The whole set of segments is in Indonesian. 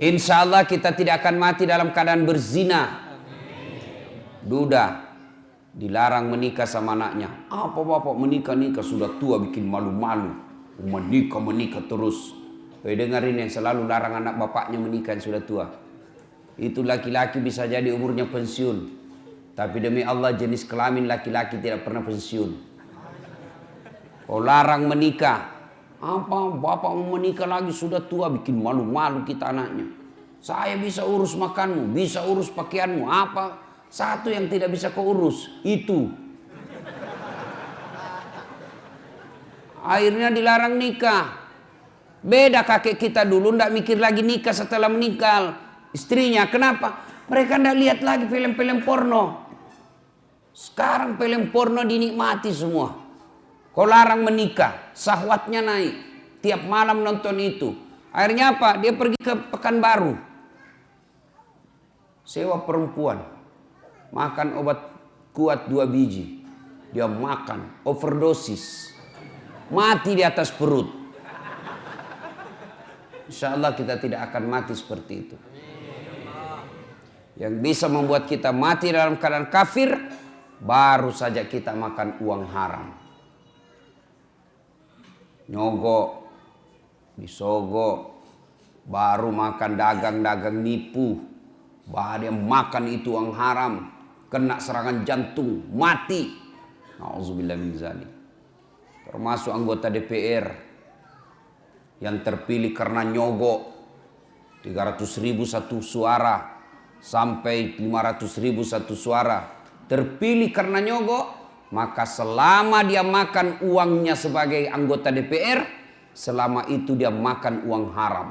Insya Allah kita tidak akan mati dalam keadaan berzina. Duda dilarang menikah sama anaknya. Apa bapak menikah nikah sudah tua bikin malu-malu. Menikah menikah terus. Eh dengarin yang selalu larang anak bapaknya menikah yang sudah tua. Itu laki-laki bisa jadi umurnya pensiun. Tapi demi Allah jenis kelamin laki-laki tidak pernah pensiun. Kau larang menikah. Apa bapak mau menikah lagi sudah tua bikin malu-malu kita anaknya. Saya bisa urus makanmu, bisa urus pakaianmu. Apa? Satu yang tidak bisa kau urus, itu. Akhirnya dilarang nikah. Beda kakek kita dulu ndak mikir lagi nikah setelah meninggal istrinya. Kenapa? Mereka ndak lihat lagi film-film porno. Sekarang film porno dinikmati semua. Kau larang menikah, sahwatnya naik. Tiap malam nonton itu. Akhirnya apa? Dia pergi ke Pekanbaru. Sewa perempuan. Makan obat kuat dua biji. Dia makan, overdosis. Mati di atas perut. Insya Allah kita tidak akan mati seperti itu. Yang bisa membuat kita mati dalam keadaan kafir, baru saja kita makan uang haram nyogok, disogok, baru makan dagang-dagang nipu, baru yang makan itu yang haram, kena serangan jantung, mati. Nauzubillah min. Termasuk anggota DPR yang terpilih karena nyogok 300 ribu satu suara sampai 500 ribu satu suara. Terpilih karena nyogok maka selama dia makan uangnya sebagai anggota DPR, selama itu dia makan uang haram.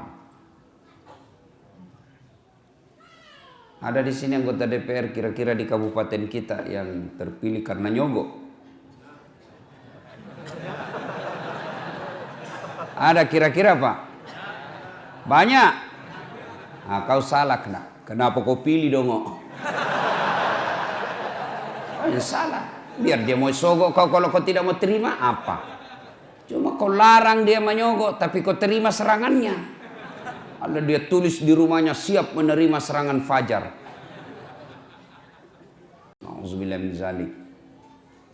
Ada di sini anggota DPR kira-kira di kabupaten kita yang terpilih karena nyogok. Ada kira-kira Pak? Banyak. Nah, kau salah kena. Kenapa kau pilih dong? Oh, ya salah. Biar dia mau sogok kau kalau kau tidak mau terima apa? Cuma kau larang dia menyogok tapi kau terima serangannya. Ada dia tulis di rumahnya siap menerima serangan fajar.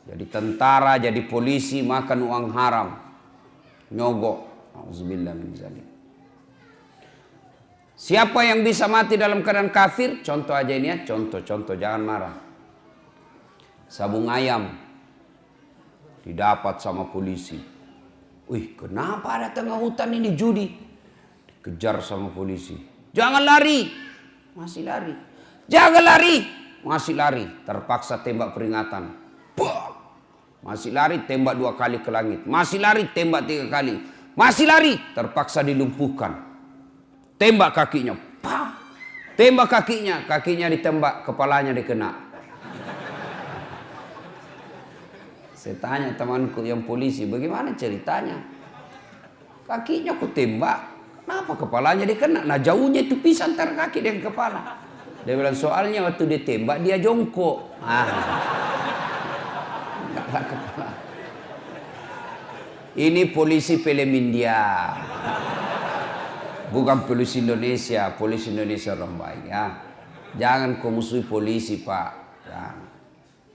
Jadi tentara, jadi polisi makan uang haram. Nyogok. Siapa yang bisa mati dalam keadaan kafir? Contoh aja ini ya, contoh-contoh jangan marah sabung ayam didapat sama polisi. Wih, kenapa ada tengah hutan ini judi? Dikejar sama polisi. Jangan lari. Masih lari. Jangan lari. Masih lari. Terpaksa tembak peringatan. Bah! Masih lari, tembak dua kali ke langit. Masih lari, tembak tiga kali. Masih lari, terpaksa dilumpuhkan. Tembak kakinya. Bah! Tembak kakinya, kakinya ditembak, kepalanya dikena. Saya tanya temanku yang polisi, bagaimana ceritanya? Kakinya aku tembak, kenapa kepalanya dia kena? Nah jauhnya itu pisah antara kaki dan kepala. Dia bilang soalnya waktu dia tembak dia jongkok. Ah. Ini polisi film India. Bukan polisi Indonesia, polisi Indonesia orang baik ya. Jangan kau musuhi polisi pak. Jangan.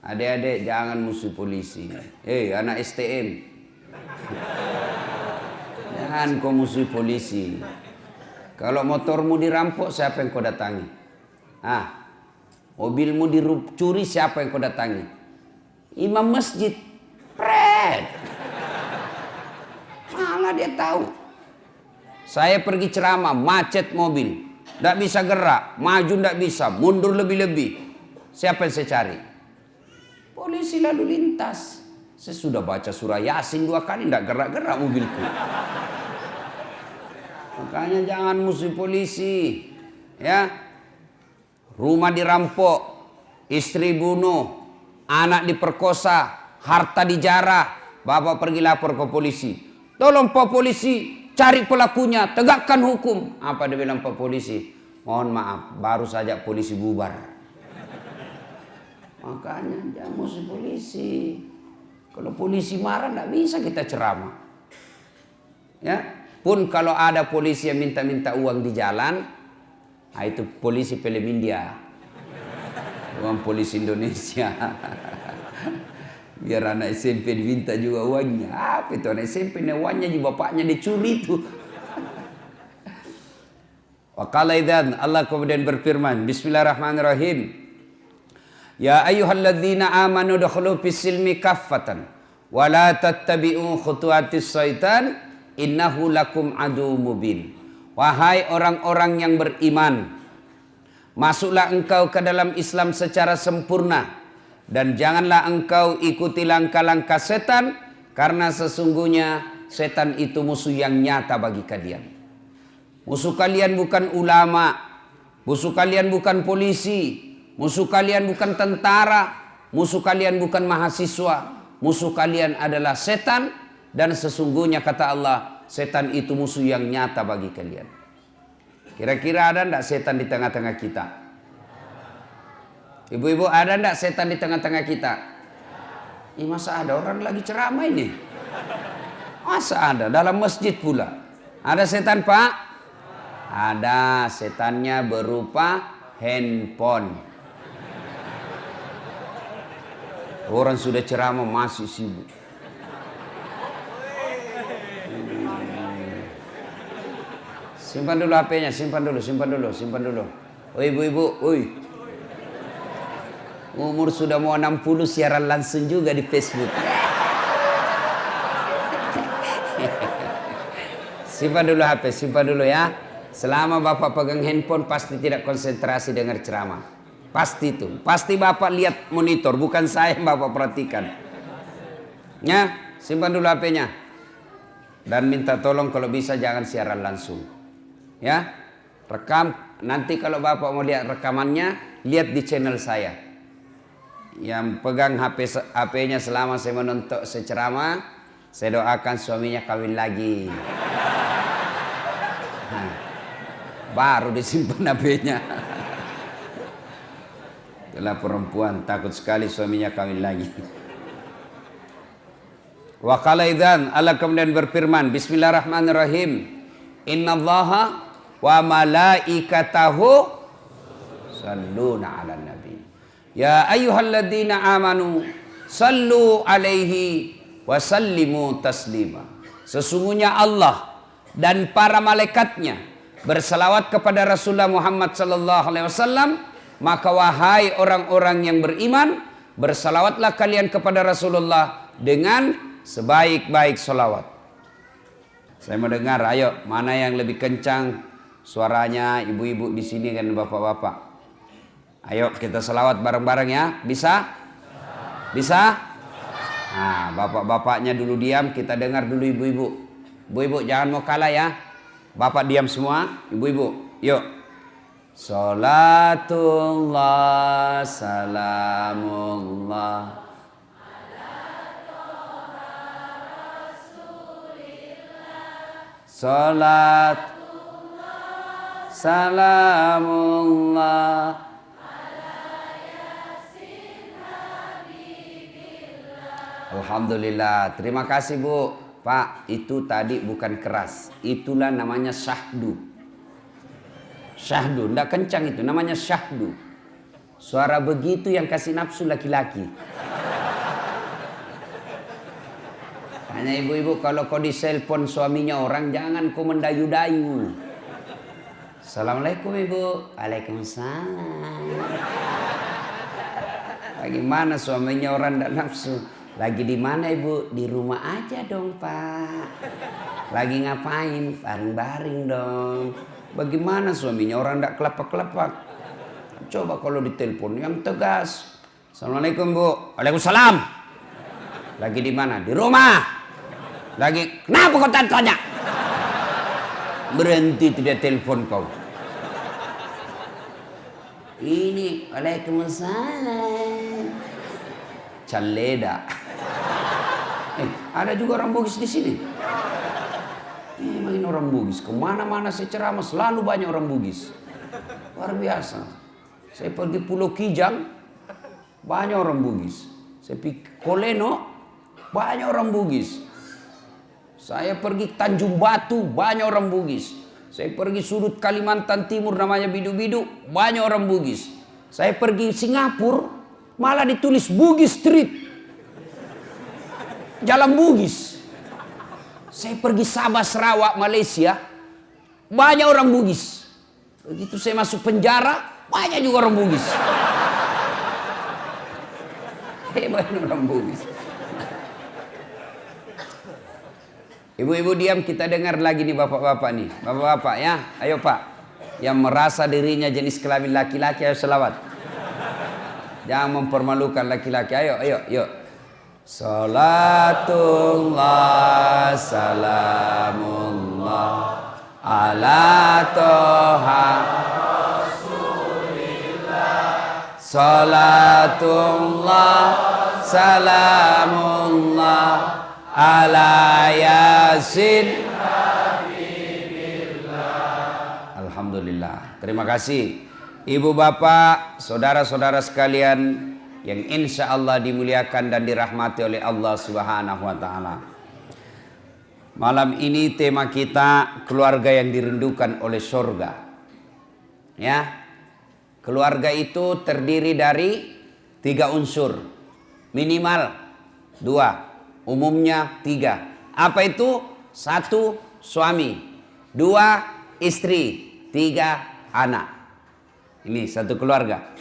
Adik-adik jangan musuh polisi. Eh, anak STM. Jangan kau musuh polisi. Kalau motormu dirampok, siapa yang kau datangi? Ah, mobilmu dicuri, siapa yang kau datangi? Imam masjid. Pret. Malah dia tahu. Saya pergi ceramah, macet mobil. Tidak bisa gerak, maju tidak bisa, mundur lebih-lebih. Siapa yang saya cari? Polisi lalu lintas. Saya sudah baca surah Yasin dua kali, tidak gerak-gerak mobilku. Makanya jangan musuh polisi. Ya. Rumah dirampok, istri bunuh, anak diperkosa, harta dijarah. Bapak pergi lapor ke polisi. Tolong Pak Polisi, cari pelakunya, tegakkan hukum. Apa dia bilang Pak Polisi? Mohon maaf, baru saja polisi bubar. Makanya jangan musuh polisi. Kalau polisi marah tidak bisa kita ceramah. Ya, pun kalau ada polisi yang minta-minta uang di jalan, Ah, itu polisi film India. Uang polisi Indonesia. Biar anak SMP diminta juga uangnya. Apa itu anak SMP ini uangnya di bapaknya dicuri itu. Wakala idan Allah kemudian berfirman Bismillahirrahmanirrahim Ya ayyuhalladzina amanu dakhulu fis silmi kaffatan wa la tattabi'u khutuwatis syaitan innahu lakum adu mubin Wahai orang-orang yang beriman Masuklah engkau ke dalam Islam secara sempurna dan janganlah engkau ikuti langkah-langkah setan karena sesungguhnya setan itu musuh yang nyata bagi kalian. Musuh kalian bukan ulama, musuh kalian bukan polisi, musuh kalian bukan tentara, musuh kalian bukan mahasiswa, musuh kalian adalah setan dan sesungguhnya kata Allah, setan itu musuh yang nyata bagi kalian. Kira-kira ada ndak setan di tengah-tengah kita? Ibu-ibu ada ndak setan di tengah-tengah kita? Ini masa ada orang lagi ceramah ini? Masa ada dalam masjid pula? Ada setan pak? Ada setannya berupa handphone. Orang sudah ceramah masih sibuk. Simpan dulu HP-nya, simpan dulu, simpan dulu, simpan dulu. Oh ibu-ibu, oi. Umur sudah mau 60 siaran langsung juga di Facebook. simpan dulu HP, simpan dulu ya. Selama Bapak pegang handphone pasti tidak konsentrasi dengar ceramah. Pasti itu. Pasti Bapak lihat monitor, bukan saya yang Bapak perhatikan. Ya, simpan dulu HP-nya. Dan minta tolong kalau bisa jangan siaran langsung ya rekam nanti kalau bapak mau lihat rekamannya lihat di channel saya yang pegang HP HP-nya selama saya menonton secerama saya doakan suaminya kawin lagi nah, baru disimpan HP-nya itulah perempuan takut sekali suaminya kawin lagi. Wa qala idzan Allah kemudian berfirman Bismillahirrahmanirrahim. Innallaha wa malaikatahu salluna ala nabi. Ya ayyuhalladzina amanu sallu alaihi wa sallimu taslima. Sesungguhnya Allah dan para malaikatnya berselawat kepada Rasulullah Muhammad sallallahu alaihi wasallam maka wahai orang-orang yang beriman bersalawatlah kalian kepada Rasulullah dengan sebaik-baik salawat saya mendengar ayo mana yang lebih kencang suaranya ibu-ibu di sini kan bapak-bapak. Ayo kita selawat bareng-bareng ya. Bisa? Bisa? Nah, bapak-bapaknya dulu diam, kita dengar dulu ibu-ibu. Ibu-ibu jangan mau kalah ya. Bapak diam semua, ibu-ibu. Yuk. Salatullah salamullah Salat salamullah Alhamdulillah, terima kasih Bu. Pak, itu tadi bukan keras. Itulah namanya syahdu. Syahdu, tidak kencang itu, namanya syahdu. Suara begitu yang kasih nafsu laki-laki. Hanya ibu-ibu kalau kau diselpon suaminya orang jangan kau mendayu-dayu. Assalamualaikum Ibu. Waalaikumsalam. Bagaimana suaminya orang tidak nafsu? Lagi di mana Ibu? Di rumah aja dong Pak. Lagi ngapain? Baring-baring dong. Bagaimana suaminya orang tidak kelepak-kelepak? Coba kalau ditelepon yang tegas. Assalamualaikum Bu. Waalaikumsalam. Lagi di mana? Di rumah. Lagi kenapa kau tanya? Berhenti tidak telepon kau. Ini Waalaikumsalam. Caleda. Eh, ada juga orang Bugis di sini. Orang Bugis. Ke mana-mana saya ceramah selalu banyak orang Bugis. Luar biasa. Saya pergi Pulau Kijang, banyak orang Bugis. Saya pergi Koleno, banyak orang Bugis. Saya pergi Tanjung Batu, banyak orang Bugis. Saya pergi sudut Kalimantan Timur namanya Bidu-Bidu, banyak orang Bugis. Saya pergi Singapura, malah ditulis Bugis Street. Jalan Bugis. Saya pergi Sabah, Sarawak, Malaysia, banyak orang Bugis. Begitu saya masuk penjara, banyak juga orang Bugis. Hebat orang Bugis. Ibu-ibu diam kita dengar lagi nih bapak-bapak nih. Bapak-bapak ya, ayo pak. Yang merasa dirinya jenis kelamin laki-laki ayo selawat. Jangan mempermalukan laki-laki. Ayo, ayo, yuk. Salatullah salamullah ala toha Salatullah salamullah ala yasin Alhamdulillah. Terima kasih. Ibu bapak saudara-saudara sekalian yang insya Allah dimuliakan dan dirahmati oleh Allah subhanahu wa ta'ala malam ini tema kita keluarga yang dirindukan oleh surga ya keluarga itu terdiri dari tiga unsur minimal dua Umumnya tiga. Apa itu? Satu, suami. Dua, istri. Tiga, anak. Ini satu keluarga.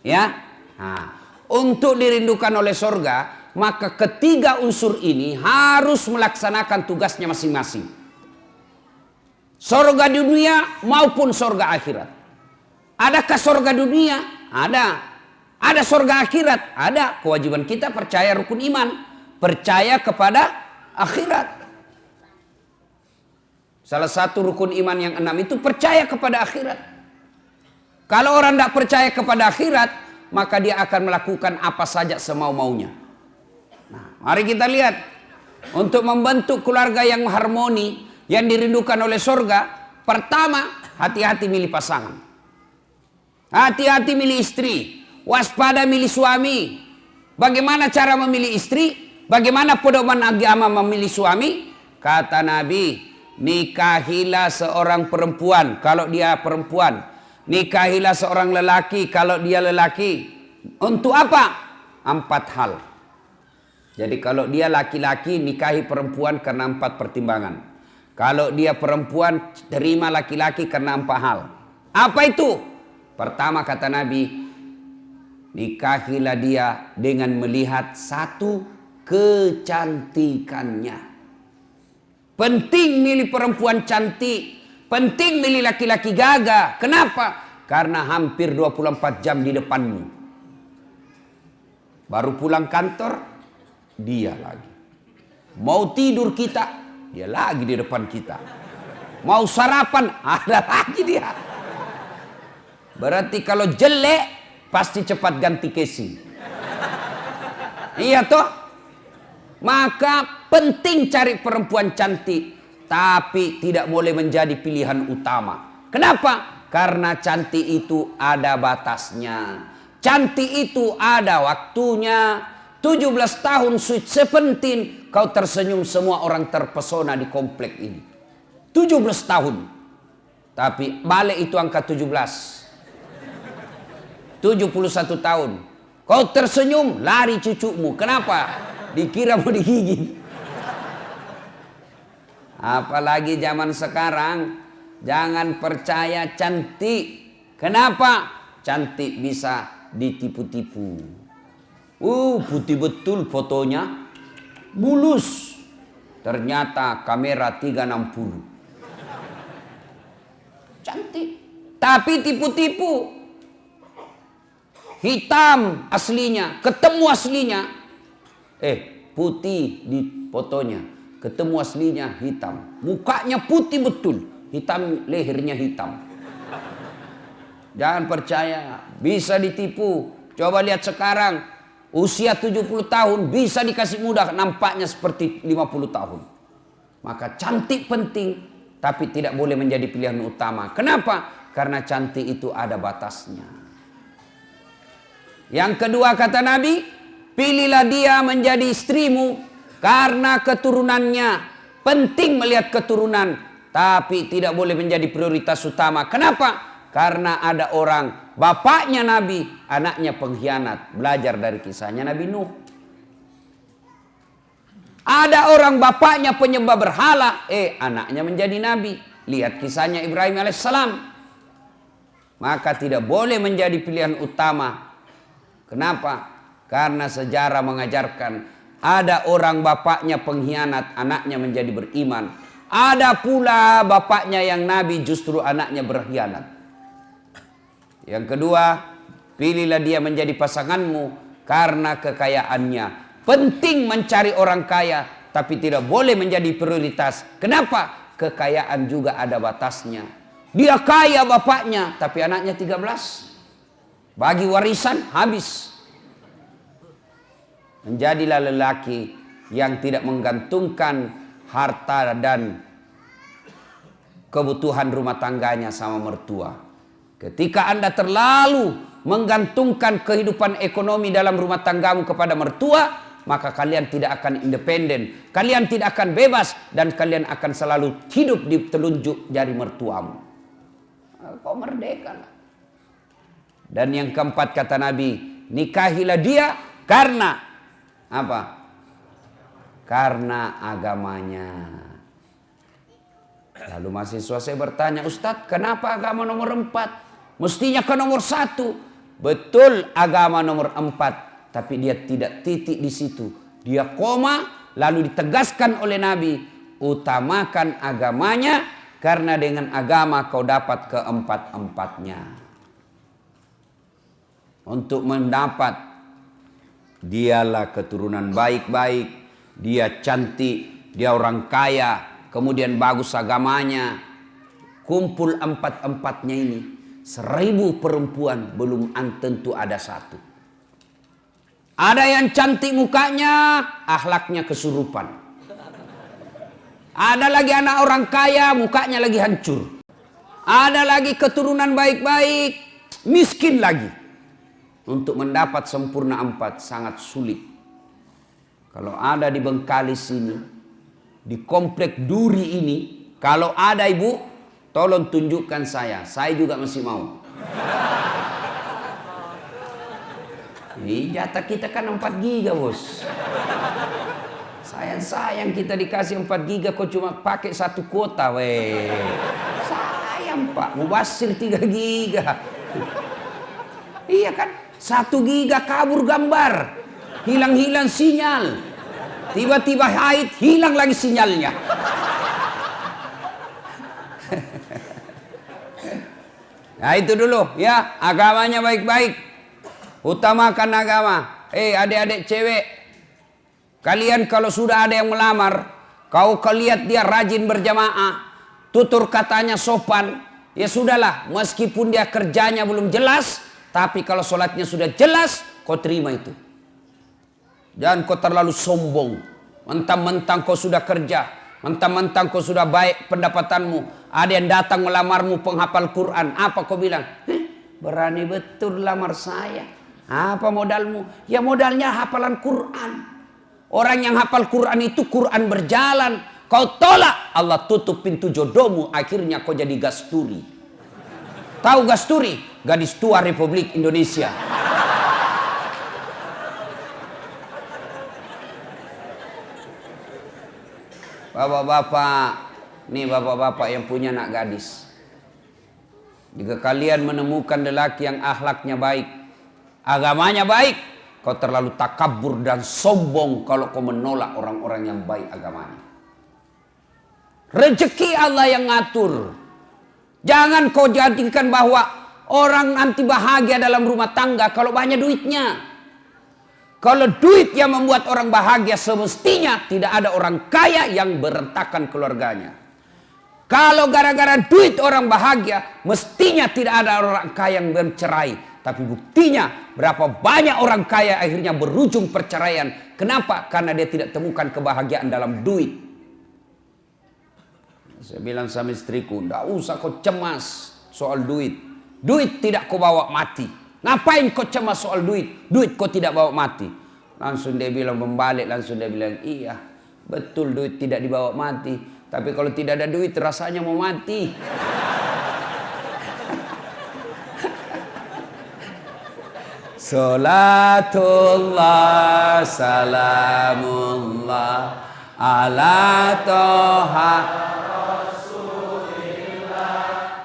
Ya. Nah, untuk dirindukan oleh sorga, maka ketiga unsur ini harus melaksanakan tugasnya masing-masing. Sorga dunia maupun sorga akhirat. Adakah sorga dunia? Ada. Ada sorga akhirat? Ada. Kewajiban kita percaya rukun iman percaya kepada akhirat. Salah satu rukun iman yang enam itu percaya kepada akhirat. Kalau orang tidak percaya kepada akhirat, maka dia akan melakukan apa saja semau-maunya. Nah, mari kita lihat untuk membentuk keluarga yang harmoni, yang dirindukan oleh surga, pertama hati-hati milih pasangan. Hati-hati milih istri, waspada milih suami. Bagaimana cara memilih istri? Bagaimana pedoman agama memilih suami? Kata Nabi, nikahilah seorang perempuan kalau dia perempuan. Nikahilah seorang lelaki kalau dia lelaki. Untuk apa? Empat hal. Jadi kalau dia laki-laki nikahi perempuan karena empat pertimbangan. Kalau dia perempuan terima laki-laki karena empat hal. Apa itu? Pertama kata Nabi, nikahilah dia dengan melihat satu kecantikannya. Penting milih perempuan cantik. Penting milih laki-laki gagah. Kenapa? Karena hampir 24 jam di depanmu. Baru pulang kantor, dia lagi. Mau tidur kita, dia lagi di depan kita. Mau sarapan, ada lagi dia. Berarti kalau jelek, pasti cepat ganti casing. Iya toh? Maka penting cari perempuan cantik, tapi tidak boleh menjadi pilihan utama. Kenapa? Karena cantik itu ada batasnya. Cantik itu ada waktunya. 17 tahun sweet seventeen kau tersenyum semua orang terpesona di komplek ini. 17 tahun. Tapi balik itu angka 17. 71 tahun. Kau tersenyum lari cucumu. Kenapa? dikira mau digigit. Apalagi zaman sekarang, jangan percaya cantik. Kenapa? Cantik bisa ditipu-tipu. Uh, putih betul fotonya. Mulus. Ternyata kamera 360. Cantik. Tapi tipu-tipu. Hitam aslinya, ketemu aslinya Eh, putih di fotonya. Ketemu aslinya hitam. Mukanya putih betul. Hitam, lehernya hitam. Jangan percaya. Bisa ditipu. Coba lihat sekarang. Usia 70 tahun bisa dikasih mudah. Nampaknya seperti 50 tahun. Maka cantik penting. Tapi tidak boleh menjadi pilihan utama. Kenapa? Karena cantik itu ada batasnya. Yang kedua kata Nabi, Pilihlah dia menjadi istrimu karena keturunannya. Penting melihat keturunan. tapi tidak boleh menjadi prioritas utama. Kenapa? Karena ada orang, bapaknya Nabi, anaknya pengkhianat. Belajar dari kisahnya Nabi Nuh. Ada orang bapaknya penyembah berhala, eh anaknya menjadi Nabi. Lihat kisahnya Ibrahim alaihissalam. Maka tidak boleh menjadi pilihan utama. Kenapa? Karena sejarah mengajarkan ada orang bapaknya pengkhianat, anaknya menjadi beriman. Ada pula bapaknya yang nabi justru anaknya berkhianat. Yang kedua, pilihlah dia menjadi pasanganmu karena kekayaannya. Penting mencari orang kaya, tapi tidak boleh menjadi prioritas. Kenapa? Kekayaan juga ada batasnya. Dia kaya bapaknya, tapi anaknya 13. Bagi warisan habis. Menjadilah lelaki yang tidak menggantungkan harta dan kebutuhan rumah tangganya sama mertua. Ketika Anda terlalu menggantungkan kehidupan ekonomi dalam rumah tanggamu kepada mertua, maka kalian tidak akan independen, kalian tidak akan bebas dan kalian akan selalu hidup di telunjuk jari mertuamu. Kau merdeka. Dan yang keempat kata Nabi, nikahilah dia karena apa? Karena agamanya. Lalu mahasiswa saya bertanya, Ustadz kenapa agama nomor empat? Mestinya ke nomor satu. Betul agama nomor empat. Tapi dia tidak titik di situ. Dia koma lalu ditegaskan oleh Nabi. Utamakan agamanya karena dengan agama kau dapat keempat-empatnya. Untuk mendapat dialah keturunan baik-baik, dia cantik, dia orang kaya, kemudian bagus agamanya. Kumpul empat-empatnya ini Seribu perempuan belum tentu ada satu. Ada yang cantik mukanya, akhlaknya kesurupan. Ada lagi anak orang kaya, mukanya lagi hancur. Ada lagi keturunan baik-baik, miskin lagi. Untuk mendapat sempurna empat sangat sulit. Kalau ada di Bengkalis ini, di komplek Duri ini, kalau ada ibu, Tolong tunjukkan saya, saya juga masih mau. Ini jatah kita kan 4 giga bos. Sayang-sayang kita dikasih 4 giga kok cuma pakai satu kuota weh. Sayang pak, mau basir 3 giga. iya kan, satu giga kabur gambar. Hilang-hilang sinyal. Tiba-tiba haid, hilang lagi sinyalnya. Nah itu dulu ya agamanya baik-baik. Utamakan agama. Eh adik-adik cewek. Kalian kalau sudah ada yang melamar. Kau kelihat dia rajin berjamaah. Tutur katanya sopan. Ya sudahlah meskipun dia kerjanya belum jelas. Tapi kalau sholatnya sudah jelas. Kau terima itu. Dan kau terlalu sombong. Mentang-mentang kau sudah kerja. Mentang-mentang kau sudah baik pendapatanmu ada yang datang melamarmu penghafal Quran. Apa kau bilang? berani betul lamar saya. Apa modalmu? Ya modalnya hafalan Quran. Orang yang hafal Quran itu Quran berjalan. Kau tolak, Allah tutup pintu jodohmu. Akhirnya kau jadi gasturi. Tahu gasturi? Gadis tua Republik Indonesia. Bapak-bapak, Nih bapak-bapak yang punya anak gadis. Jika kalian menemukan lelaki yang akhlaknya baik, agamanya baik, kau terlalu takabur dan sombong kalau kau menolak orang-orang yang baik agamanya. Rezeki Allah yang ngatur. Jangan kau jadikan bahwa orang nanti bahagia dalam rumah tangga kalau banyak duitnya. Kalau duit yang membuat orang bahagia semestinya tidak ada orang kaya yang berentakan keluarganya. Kalau gara-gara duit orang bahagia, mestinya tidak ada orang kaya yang bercerai. Tapi buktinya berapa banyak orang kaya akhirnya berujung perceraian. Kenapa? Karena dia tidak temukan kebahagiaan dalam duit. Saya bilang sama istriku, tidak usah kau cemas soal duit. Duit tidak kau bawa mati. Ngapain kau cemas soal duit? Duit kau tidak bawa mati. Langsung dia bilang membalik, langsung dia bilang, iya betul duit tidak dibawa mati. Tapi kalau tidak ada duit rasanya mau mati. Salatullah salamullah ala toha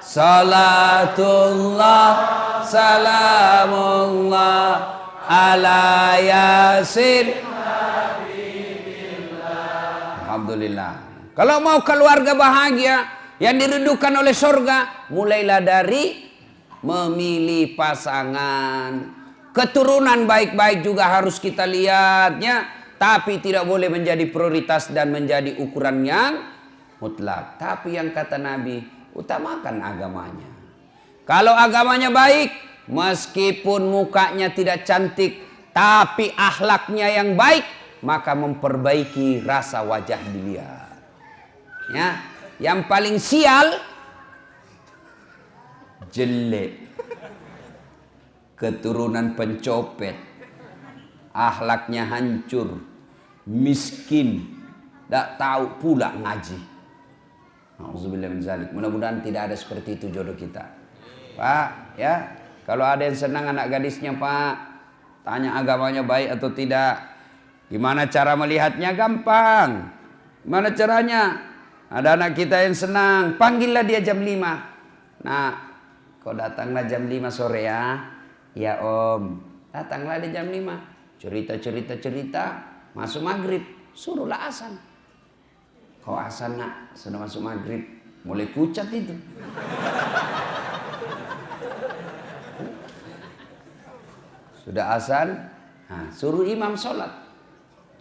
Salatullah salamullah ala yasin Alhamdulillah. Kalau mau keluarga bahagia yang dirindukan oleh surga, mulailah dari memilih pasangan. Keturunan baik-baik juga harus kita lihatnya, tapi tidak boleh menjadi prioritas dan menjadi ukuran yang mutlak. Tapi yang kata Nabi, utamakan agamanya. Kalau agamanya baik, meskipun mukanya tidak cantik, tapi akhlaknya yang baik, maka memperbaiki rasa wajah dilihat. Ya, yang paling sial jelek. Keturunan pencopet, akhlaknya hancur, miskin, tak tahu pula ngaji. Mudah-mudahan tidak ada seperti itu jodoh kita. Pak, ya, kalau ada yang senang anak gadisnya, Pak, tanya agamanya baik atau tidak. Gimana cara melihatnya gampang. Gimana caranya? Ada anak kita yang senang, panggillah dia jam 5. Nah, kau datanglah jam 5 sore ya. Ya om, datanglah di jam 5. Cerita-cerita-cerita, masuk maghrib, suruhlah asan. Kau asan nak, sudah masuk maghrib, mulai pucat itu. Sudah asan, nah, suruh imam sholat.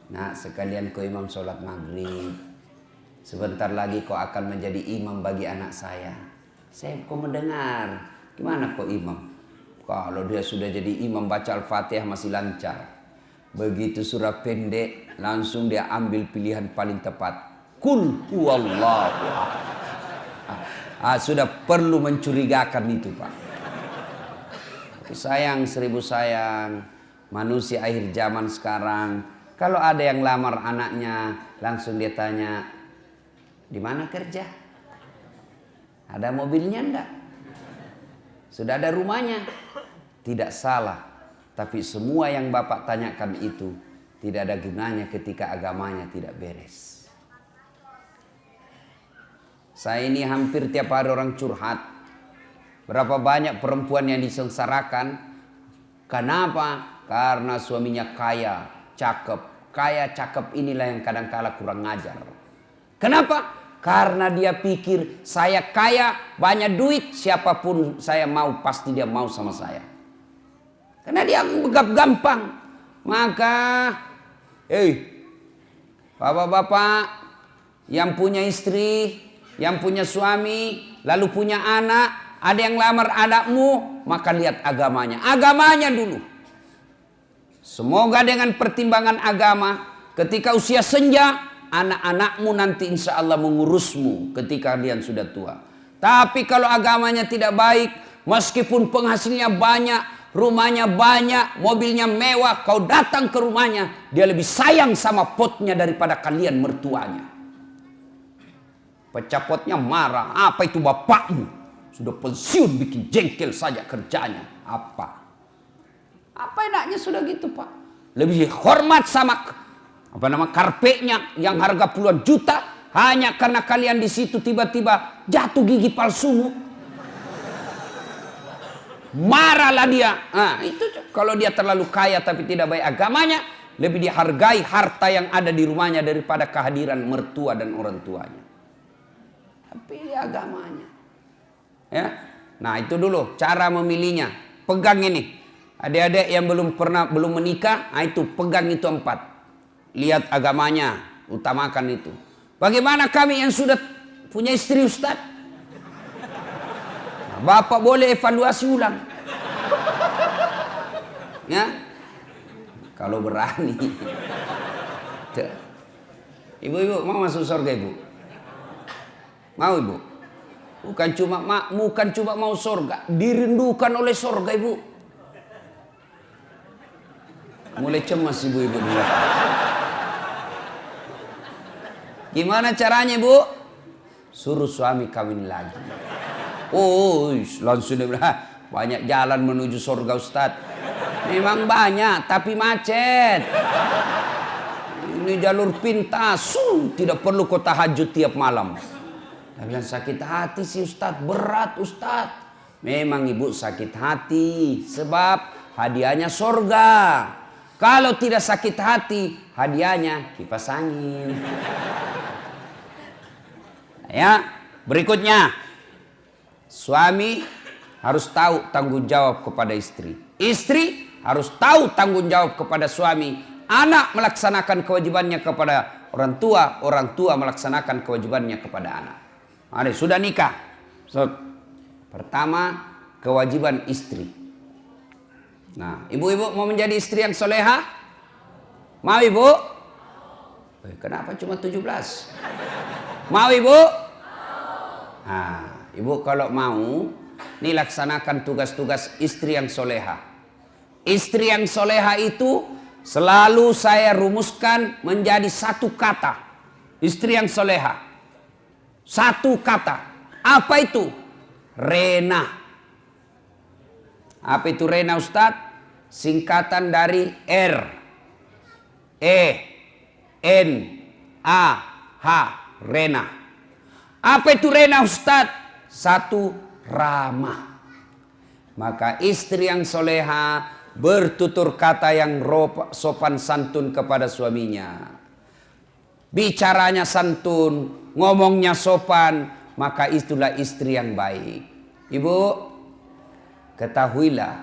Nah sekalian kau imam sholat maghrib. Sebentar lagi kau akan menjadi imam bagi anak saya. Saya kau mendengar, gimana kau imam? Kalau dia sudah jadi imam baca Al-Fatihah masih lancar. Begitu surah pendek langsung dia ambil pilihan paling tepat. Kul huwallahu ah, sudah perlu mencurigakan itu pak. Sayang seribu sayang manusia akhir zaman sekarang. Kalau ada yang lamar anaknya langsung dia tanya di mana kerja? Ada mobilnya enggak? Sudah ada rumahnya? Tidak salah. Tapi semua yang Bapak tanyakan itu tidak ada gunanya ketika agamanya tidak beres. Saya ini hampir tiap hari orang curhat. Berapa banyak perempuan yang disengsarakan. Kenapa? Karena suaminya kaya, cakep. Kaya, cakep inilah yang kadang-kala kurang ngajar. Kenapa? Karena dia pikir saya kaya, banyak duit, siapa pun saya mau pasti dia mau sama saya. Karena dia anggap gampang. Maka, eh, bapak-bapak yang punya istri, yang punya suami, lalu punya anak, ada yang lamar anakmu, maka lihat agamanya. Agamanya dulu. Semoga dengan pertimbangan agama, ketika usia senja, anak-anakmu nanti insya Allah mengurusmu ketika kalian sudah tua. Tapi kalau agamanya tidak baik, meskipun penghasilnya banyak, rumahnya banyak, mobilnya mewah, kau datang ke rumahnya, dia lebih sayang sama potnya daripada kalian mertuanya. Pecah potnya marah, apa itu bapakmu? Sudah pensiun bikin jengkel saja kerjanya. Apa? Apa enaknya sudah gitu pak? Lebih hormat sama apa nama karpetnya yang harga puluhan juta hanya karena kalian di situ tiba-tiba jatuh gigi palsumu. Marahlah dia. Nah, itu kalau dia terlalu kaya tapi tidak baik agamanya, lebih dihargai harta yang ada di rumahnya daripada kehadiran mertua dan orang tuanya. Tapi agamanya. Ya. Nah, itu dulu cara memilihnya. Pegang ini. Adik-adik yang belum pernah belum menikah, nah itu pegang itu empat. Lihat agamanya, utamakan itu. Bagaimana kami yang sudah punya istri Ustaz? Nah, Bapak boleh evaluasi ulang. Ya. Kalau berani. Ibu-ibu mau masuk surga ibu? Mau ibu? Bukan cuma bukan cuma mau surga, dirindukan oleh surga ibu. Mulai cemas ibu-ibu dulu. Gimana caranya bu? suruh suami kawin lagi. Oh, langsung dia bilang, banyak jalan menuju surga Ustaz. Memang banyak, tapi macet. Ini jalur pintas, tidak perlu kau tahajud tiap malam. Dia bilang sakit hati sih Ustaz, berat Ustaz. Memang ibu sakit hati, sebab hadiahnya surga. Kalau tidak sakit hati, hadiahnya kipas angin. Ya, berikutnya suami harus tahu tanggung jawab kepada istri. Istri harus tahu tanggung jawab kepada suami. Anak melaksanakan kewajibannya kepada orang tua, orang tua melaksanakan kewajibannya kepada anak. Mari sudah nikah. So, pertama kewajiban istri. Nah, ibu-ibu mau menjadi istri yang soleha? Mau ibu? Eh, kenapa cuma 17? Mau ibu? Nah, ibu kalau mau, nih laksanakan tugas-tugas istri yang soleha. Istri yang soleha itu selalu saya rumuskan menjadi satu kata. Istri yang soleha. Satu kata. Apa itu? Rena. Apa itu Rena Ustadz? Singkatan dari R. E. N. A. H. Rena. Apa itu Rena Ustadz? Satu ramah. Maka istri yang soleha bertutur kata yang sopan santun kepada suaminya. Bicaranya santun, ngomongnya sopan, maka itulah istri yang baik. Ibu, ketahuilah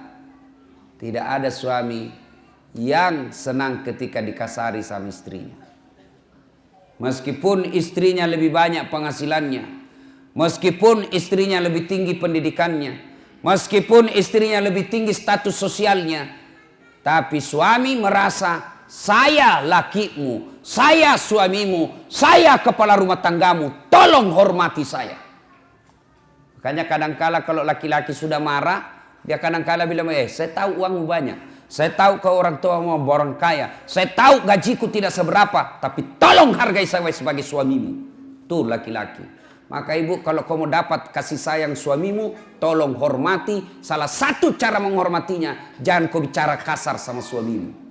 tidak ada suami yang senang ketika dikasari sama istrinya. Meskipun istrinya lebih banyak penghasilannya, meskipun istrinya lebih tinggi pendidikannya, meskipun istrinya lebih tinggi status sosialnya, tapi suami merasa saya lakimu, saya suamimu, saya kepala rumah tanggamu, tolong hormati saya. Makanya kadangkala kalau laki-laki sudah marah, dia kadangkala bilang, eh saya tahu uangmu banyak. Saya tahu kau orang tua mau borong kaya. Saya tahu gajiku tidak seberapa. Tapi tolong hargai saya sebagai suamimu. Tuh laki-laki. Maka ibu kalau kau mau dapat kasih sayang suamimu. Tolong hormati. Salah satu cara menghormatinya. Jangan kau bicara kasar sama suamimu.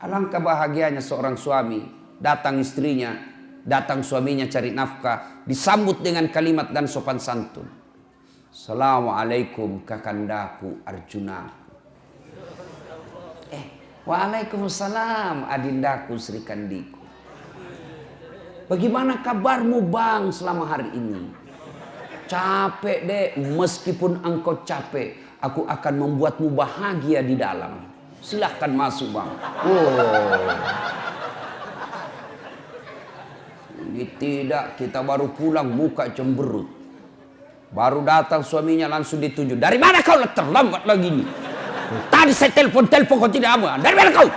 Alangkah bahagianya seorang suami. Datang istrinya. Datang suaminya cari nafkah. Disambut dengan kalimat dan sopan santun. Assalamualaikum kakandaku Arjuna. Eh, Waalaikumsalam adindaku Sri Kandiku. Bagaimana kabarmu bang selama hari ini? Capek deh, meskipun engkau capek, aku akan membuatmu bahagia di dalam. Silahkan masuk bang. Oh. Ini tidak, kita baru pulang muka cemberut. Baru datang suaminya langsung ditunjuk. Dari mana kau terlambat lagi nih? Tadi saya telepon, telepon kau tidak apa. Dari mana kau?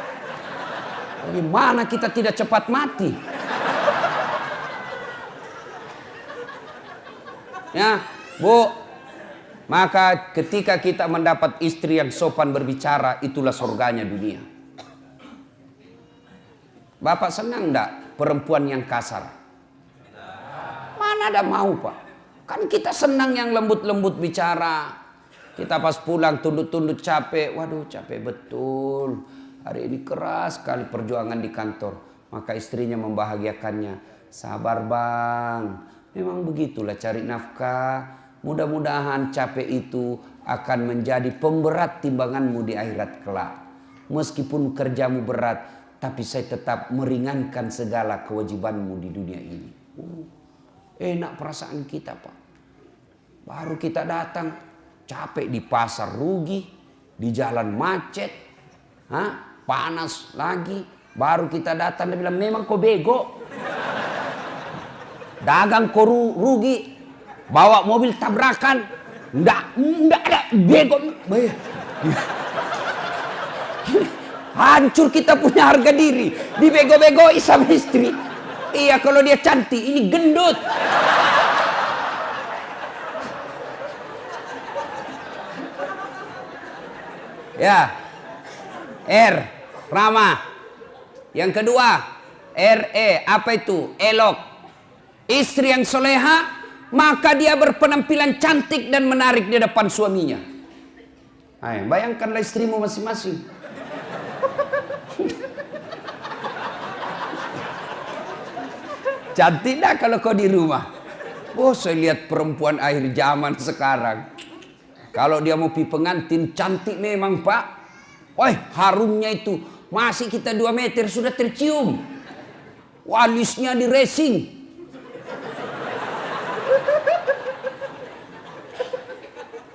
Bagaimana kita tidak cepat mati? Ya, Bu. Maka ketika kita mendapat istri yang sopan berbicara, itulah surganya dunia. Bapak senang enggak perempuan yang kasar? Mana ada mau, Pak? Kan kita senang yang lembut-lembut bicara. Kita pas pulang tunduk-tunduk capek. Waduh capek betul. Hari ini keras sekali perjuangan di kantor. Maka istrinya membahagiakannya. Sabar bang. Memang begitulah cari nafkah. Mudah-mudahan capek itu akan menjadi pemberat timbanganmu di akhirat kelak. Meskipun kerjamu berat, tapi saya tetap meringankan segala kewajibanmu di dunia ini. Uh. Enak perasaan kita pak. Baru kita datang capek di pasar rugi, di jalan macet, ha? panas lagi. Baru kita datang dia bilang memang kau bego. Dagang kau rugi, bawa mobil tabrakan. Enggak, enggak ada bego. Hancur kita punya harga diri. Dibego-begoi sama istri. Iya kalau dia cantik, ini gendut. Ya. R, Rama. Yang kedua, RE, apa itu? Elok. Istri yang soleha, maka dia berpenampilan cantik dan menarik di depan suaminya. Hai, bayangkanlah istrimu masing-masing. Cantik dah kalau kau di rumah. Oh, saya lihat perempuan akhir zaman sekarang. Kalau dia mau pi pengantin, cantik memang pak. Wah, harumnya itu. Masih kita dua meter sudah tercium. Walisnya di racing.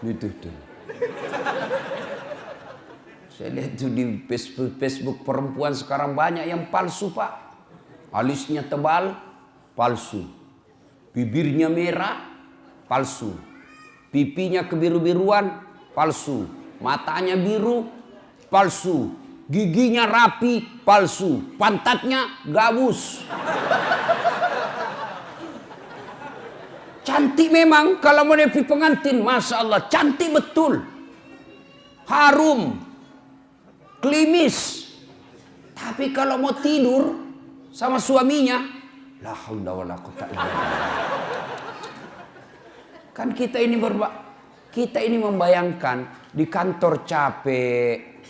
Itu tuh. Saya lihat tuh di Facebook, Facebook perempuan sekarang banyak yang palsu pak. Alisnya tebal, palsu. Bibirnya merah, palsu. Pipinya kebiru-biruan, palsu. Matanya biru, palsu. Giginya rapi, palsu. Pantatnya gabus. Cantik memang kalau mau nepi pengantin, masya Allah cantik betul, harum, klimis. Tapi kalau mau tidur sama suaminya, La haula quwata Kan kita ini berba kita ini membayangkan di kantor capek,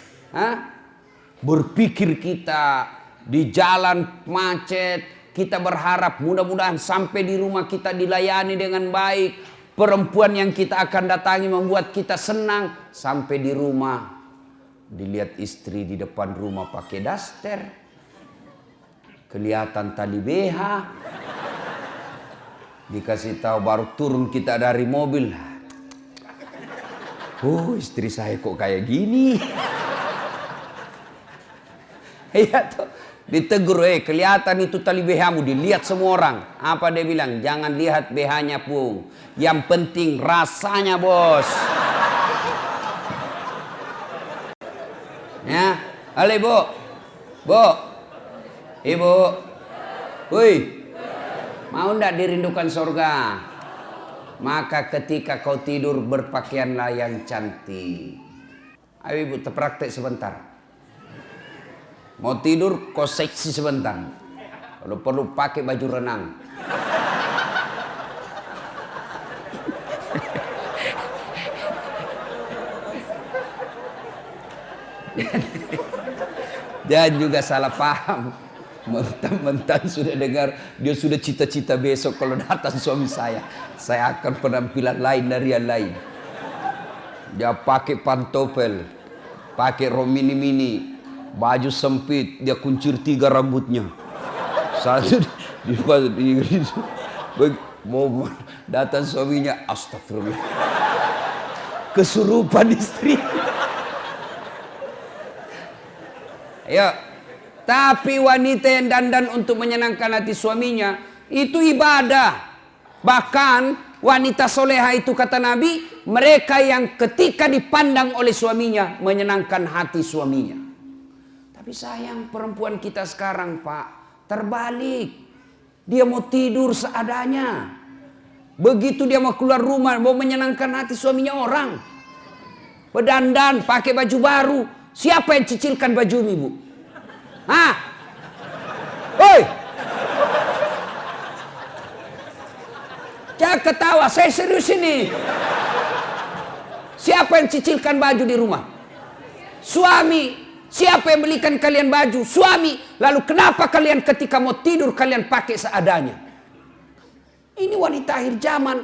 berpikir kita di jalan macet, kita berharap mudah-mudahan sampai di rumah kita dilayani dengan baik. Perempuan yang kita akan datangi membuat kita senang sampai di rumah. Dilihat istri di depan rumah pakai daster kelihatan tali BH. Dikasih tahu baru turun kita dari mobil. Oh istri saya kok kayak gini. Iya tuh. Ditegur, eh kelihatan itu tali BH-mu dilihat semua orang. Apa dia bilang? Jangan lihat BH-nya pun. Yang penting rasanya bos. Ya, halo ibu. Bu, Ibu, woi, mau ndak dirindukan surga? Maka ketika kau tidur berpakaianlah yang cantik. Ayo ibu terpraktek sebentar. Mau tidur kau seksi sebentar. Kalau perlu pakai baju renang. Dan juga salah paham. Mentang-mentang sudah dengar dia sudah cita-cita besok kalau datang suami saya. Saya akan penampilan lain dari yang lain. Dia pakai pantopel. Pakai romini mini. Baju sempit. Dia kuncir tiga rambutnya. Satu di, di mau datang suaminya. Astagfirullah. Kesurupan istri. Ya, tapi wanita yang dandan untuk menyenangkan hati suaminya itu ibadah. Bahkan wanita soleha itu kata Nabi, mereka yang ketika dipandang oleh suaminya menyenangkan hati suaminya. Tapi sayang perempuan kita sekarang pak terbalik. Dia mau tidur seadanya. Begitu dia mau keluar rumah mau menyenangkan hati suaminya orang. Berdandan pakai baju baru. Siapa yang cicilkan baju ibu? Hah? Woi! Jangan ketawa, saya serius ini. Siapa yang cicilkan baju di rumah? Suami. Siapa yang belikan kalian baju? Suami. Lalu kenapa kalian ketika mau tidur kalian pakai seadanya? Ini wanita akhir zaman.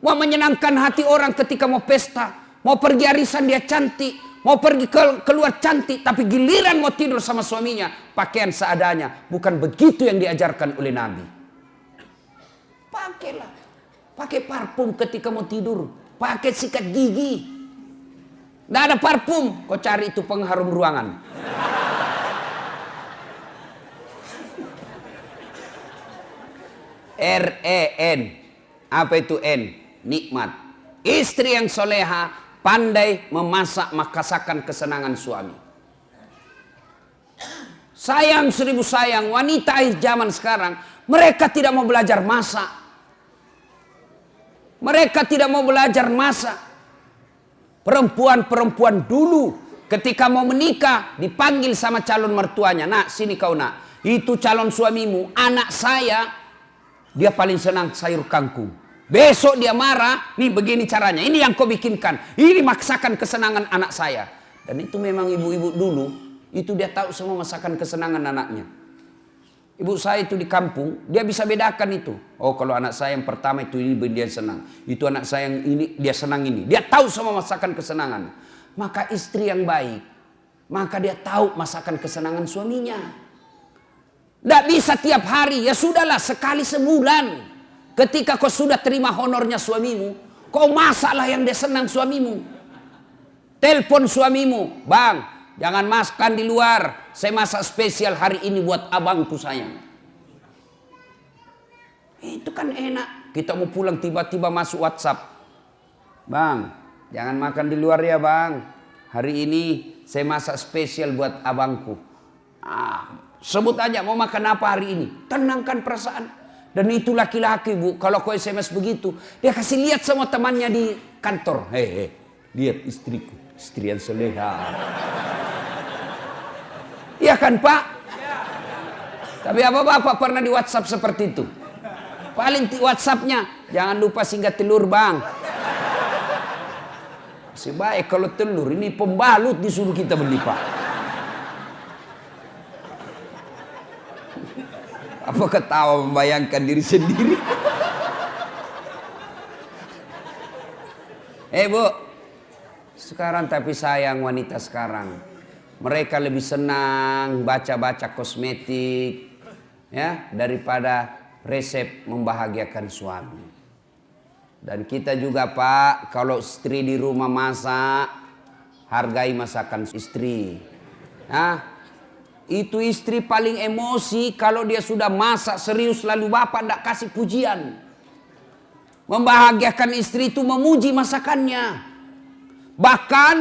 Mau menyenangkan hati orang ketika mau pesta. Mau pergi arisan dia cantik. Mau pergi ke, keluar cantik. Tapi giliran mau tidur sama suaminya. Pakaian seadanya. Bukan begitu yang diajarkan oleh Nabi. Pakailah. Pakai parfum ketika mau tidur. Pakai sikat gigi. Tidak ada parfum. Kau cari itu pengharum ruangan. R-E-N. Apa itu N? Nikmat. Istri yang soleha pandai memasak makasakan kesenangan suami. Sayang seribu sayang wanita zaman sekarang mereka tidak mau belajar masak. Mereka tidak mau belajar masak. Perempuan-perempuan dulu ketika mau menikah dipanggil sama calon mertuanya. Nak sini kau nak. Itu calon suamimu. Anak saya dia paling senang sayur kangkung. Besok dia marah, nih begini caranya. Ini yang kau bikinkan. Ini maksakan kesenangan anak saya. Dan itu memang ibu-ibu dulu, itu dia tahu semua masakan kesenangan anaknya. Ibu saya itu di kampung, dia bisa bedakan itu. Oh kalau anak saya yang pertama itu ini dia senang. Itu anak saya yang ini dia senang ini. Dia tahu semua masakan kesenangan. Maka istri yang baik, maka dia tahu masakan kesenangan suaminya. Tidak bisa tiap hari, ya sudahlah sekali sebulan. Ketika kau sudah terima honornya suamimu, kau masaklah yang dia senang suamimu. Telepon suamimu, bang, jangan makan di luar. Saya masak spesial hari ini buat abangku sayang. Itu kan enak. Kita mau pulang tiba-tiba masuk WhatsApp. Bang, jangan makan di luar ya bang. Hari ini saya masak spesial buat abangku. Ah, sebut aja mau makan apa hari ini. Tenangkan perasaan. Dan itu laki-laki bu, kalau kau SMS begitu, dia kasih lihat semua temannya di kantor. Hei, hey, lihat istriku, istri yang soleha. Iya kan pak? Tapi apa bapak pernah di WhatsApp seperti itu? Paling WhatsAppnya, jangan lupa singgah telur bang. Masih baik kalau telur, ini pembalut disuruh kita beli pak. Apa ketawa membayangkan diri sendiri? eh bu, sekarang tapi sayang wanita sekarang. Mereka lebih senang baca-baca kosmetik ya daripada resep membahagiakan suami. Dan kita juga Pak, kalau istri di rumah masak, hargai masakan istri. Nah, itu istri paling emosi kalau dia sudah masak serius lalu bapak tidak kasih pujian. Membahagiakan istri itu memuji masakannya. Bahkan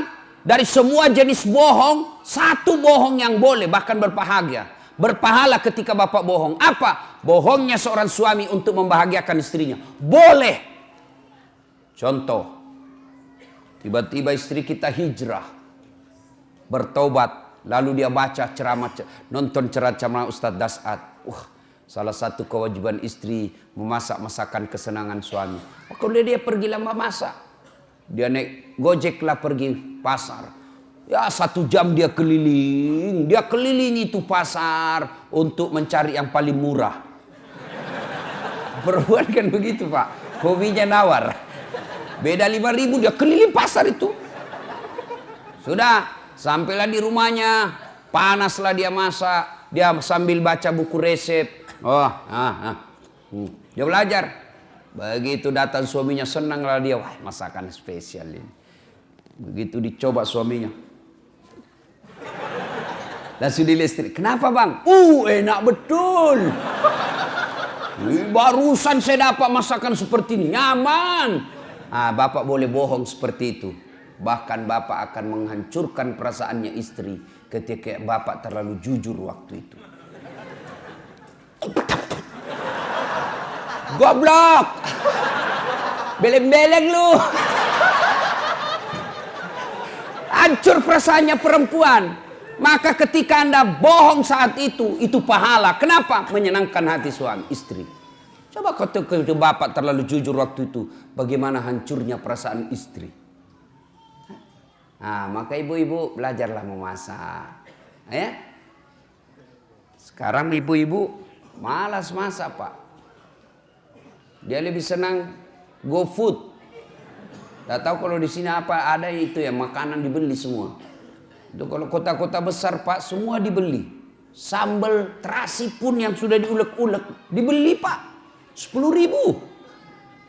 dari semua jenis bohong, satu bohong yang boleh bahkan berbahagia. Berpahala ketika bapak bohong. Apa? Bohongnya seorang suami untuk membahagiakan istrinya. Boleh. Contoh. Tiba-tiba istri kita hijrah. Bertobat Lalu dia baca ceramah, nonton ceramah Ustadz Dasat. Uh, salah satu kewajiban istri memasak masakan kesenangan suami. Kalau dia pergi lama masak. Dia naik gojek lah pergi pasar. Ya satu jam dia keliling. Dia keliling itu pasar untuk mencari yang paling murah. Perempuan kan begitu pak. Hobinya nawar. Beda lima ribu dia keliling pasar itu. Sudah Sampailah di rumahnya, panaslah dia masak, dia sambil baca buku resep. Oh, ah, ah. Hmm. Dia belajar. Begitu datang suaminya senanglah dia, wah masakan spesial ini. Begitu dicoba suaminya. Dan sudah listrik. Kenapa bang? Uh enak betul. Barusan saya dapat masakan seperti ini. Nyaman. Ah, bapak boleh bohong seperti itu. Bahkan bapak akan menghancurkan perasaannya istri ketika bapak terlalu jujur waktu itu. Goblok! Beleng-beleng lu! Hancur perasaannya perempuan. Maka ketika anda bohong saat itu, itu pahala. Kenapa? Menyenangkan hati suami, istri. Coba ketika bapak terlalu jujur waktu itu, bagaimana hancurnya perasaan istri. Nah, maka ibu-ibu belajarlah memasak. Ya. Sekarang ibu-ibu malas masak, Pak. Dia lebih senang go food. Tidak tahu kalau di sini apa ada itu ya makanan dibeli semua. Itu kalau kota-kota besar Pak semua dibeli. Sambal terasi pun yang sudah diulek-ulek dibeli Pak. Sepuluh ribu.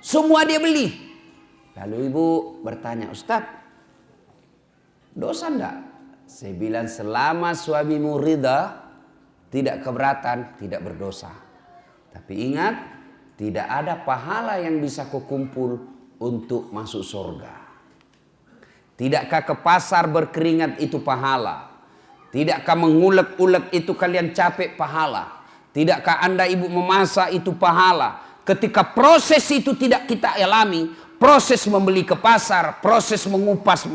Semua dia beli. Lalu ibu bertanya, Ustadz Dosa enggak? Saya bilang selama suamimu ridha, tidak keberatan, tidak berdosa. Tapi ingat, tidak ada pahala yang bisa kau kumpul untuk masuk surga. Tidakkah ke pasar berkeringat itu pahala? Tidakkah mengulek-ulek itu kalian capek pahala? Tidakkah anda ibu memasak itu pahala? Ketika proses itu tidak kita alami, proses membeli ke pasar, proses mengupas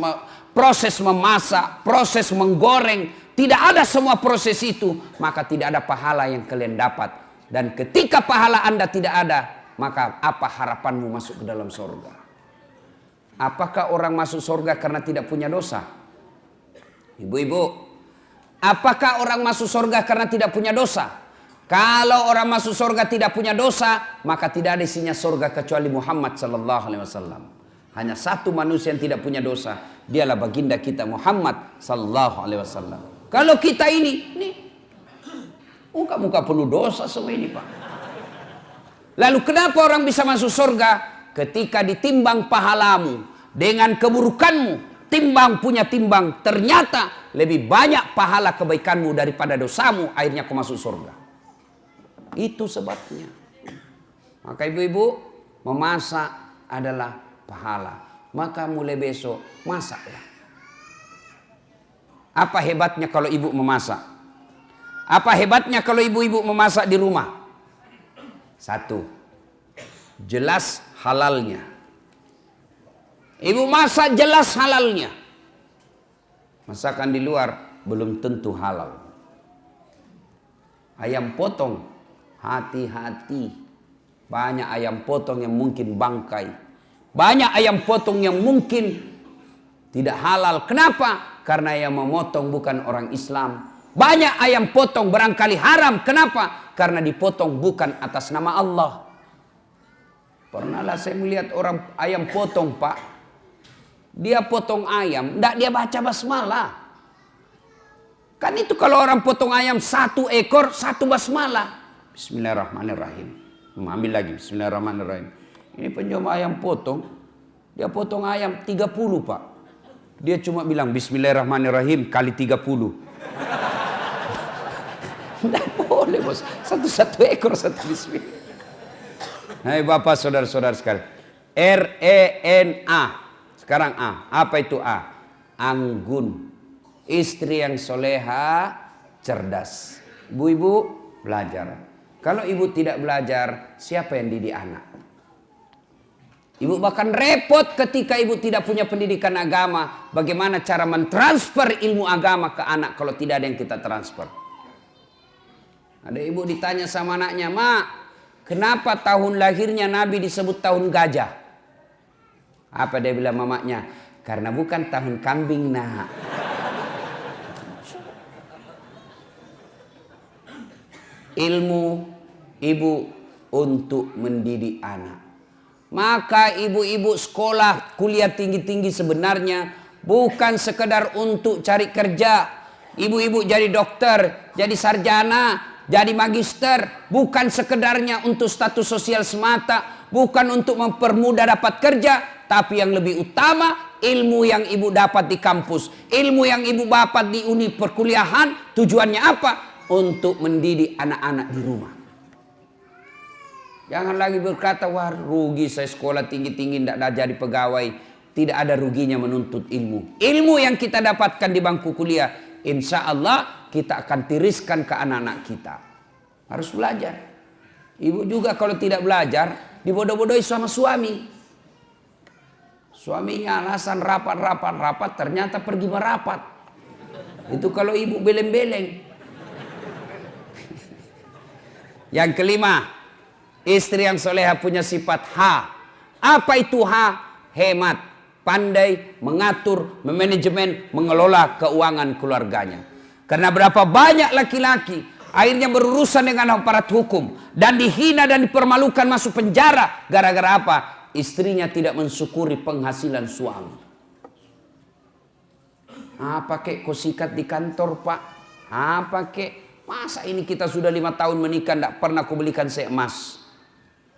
proses memasak, proses menggoreng, tidak ada semua proses itu, maka tidak ada pahala yang kalian dapat Dan ketika pahala Anda tidak ada, maka apa harapanmu masuk ke dalam sorga? Apakah orang masuk sorga karena tidak punya dosa? Ibu-ibu, apakah orang masuk sorga karena tidak punya dosa? Kalau orang masuk sorga tidak punya dosa, maka tidak ada isinya sorga kecuali Muhammad Sallallahu Alaihi Wasallam. Hanya satu manusia yang tidak punya dosa, dialah baginda kita Muhammad Sallallahu Alaihi Wasallam. Kalau kita ini, nih, muka-muka penuh dosa semua ini pak. Lalu kenapa orang bisa masuk sorga? Ketika ditimbang pahalamu dengan keburukanmu, timbang punya timbang, ternyata lebih banyak pahala kebaikanmu daripada dosamu, akhirnya kau masuk surga. Itu sebabnya. Maka ibu-ibu, memasak adalah pahala. Maka mulai besok, masaklah. Apa hebatnya kalau ibu memasak? Apa hebatnya kalau ibu-ibu memasak di rumah? Satu, jelas halalnya. Ibu masak jelas halalnya. Masakan di luar belum tentu halal. Ayam potong, hati-hati. Banyak ayam potong yang mungkin bangkai. Banyak ayam potong yang mungkin tidak halal. Kenapa? Karena yang memotong bukan orang Islam. Banyak ayam potong barangkali haram. Kenapa? Karena dipotong bukan atas nama Allah. Pernahlah saya melihat orang ayam potong pak. Dia potong ayam, tidak dia baca basmalah. Kan itu kalau orang potong ayam satu ekor, satu basmalah. Bismillahirrahmanirrahim. Ambil lagi, Bismillahirrahmanirrahim. Ini penjual ayam potong, dia potong ayam 30 pak. Dia cuma bilang Bismillahirrahmanirrahim kali 30. Tidak boleh bos, satu-satu ekor satu bismillah. Hai Bapak saudara-saudara sekalian. R E N A. Sekarang A. Apa itu A? Anggun. Istri yang soleha, cerdas. Ibu-ibu belajar. Kalau ibu tidak belajar, siapa yang didik anak? Ibu bahkan repot ketika ibu tidak punya pendidikan agama. Bagaimana cara mentransfer ilmu agama ke anak kalau tidak ada yang kita transfer. Ada ibu ditanya sama anaknya, Mak, Kenapa tahun lahirnya Nabi disebut tahun gajah? Apa dia bilang mamanya? Karena bukan tahun kambing nak. Ilmu ibu untuk mendidik anak. Maka ibu-ibu sekolah kuliah tinggi-tinggi sebenarnya bukan sekedar untuk cari kerja. Ibu-ibu jadi dokter, jadi sarjana, jadi magister bukan sekedarnya untuk status sosial semata, bukan untuk mempermudah dapat kerja, tapi yang lebih utama ilmu yang ibu dapat di kampus, ilmu yang ibu dapat di uni perkuliahan, tujuannya apa? Untuk mendidik anak-anak di rumah. Jangan lagi berkata, wah rugi saya sekolah tinggi-tinggi tidak jadi pegawai. Tidak ada ruginya menuntut ilmu. Ilmu yang kita dapatkan di bangku kuliah, insya Allah kita akan tiriskan ke anak-anak kita. Harus belajar. Ibu juga kalau tidak belajar, dibodoh-bodohi sama suami. Suaminya alasan rapat-rapat-rapat, ternyata pergi merapat. Itu kalau ibu beleng-beleng. Yang kelima, istri yang soleha punya sifat H. Apa itu H? Hemat, pandai, mengatur, memanajemen, mengelola keuangan keluarganya. Karena berapa banyak laki-laki akhirnya berurusan dengan aparat hukum dan dihina dan dipermalukan masuk penjara gara-gara apa? Istrinya tidak mensyukuri penghasilan suami. Apa kek kau sikat di kantor pak? Apa kek? Masa ini kita sudah lima tahun menikah tidak pernah kau belikan emas?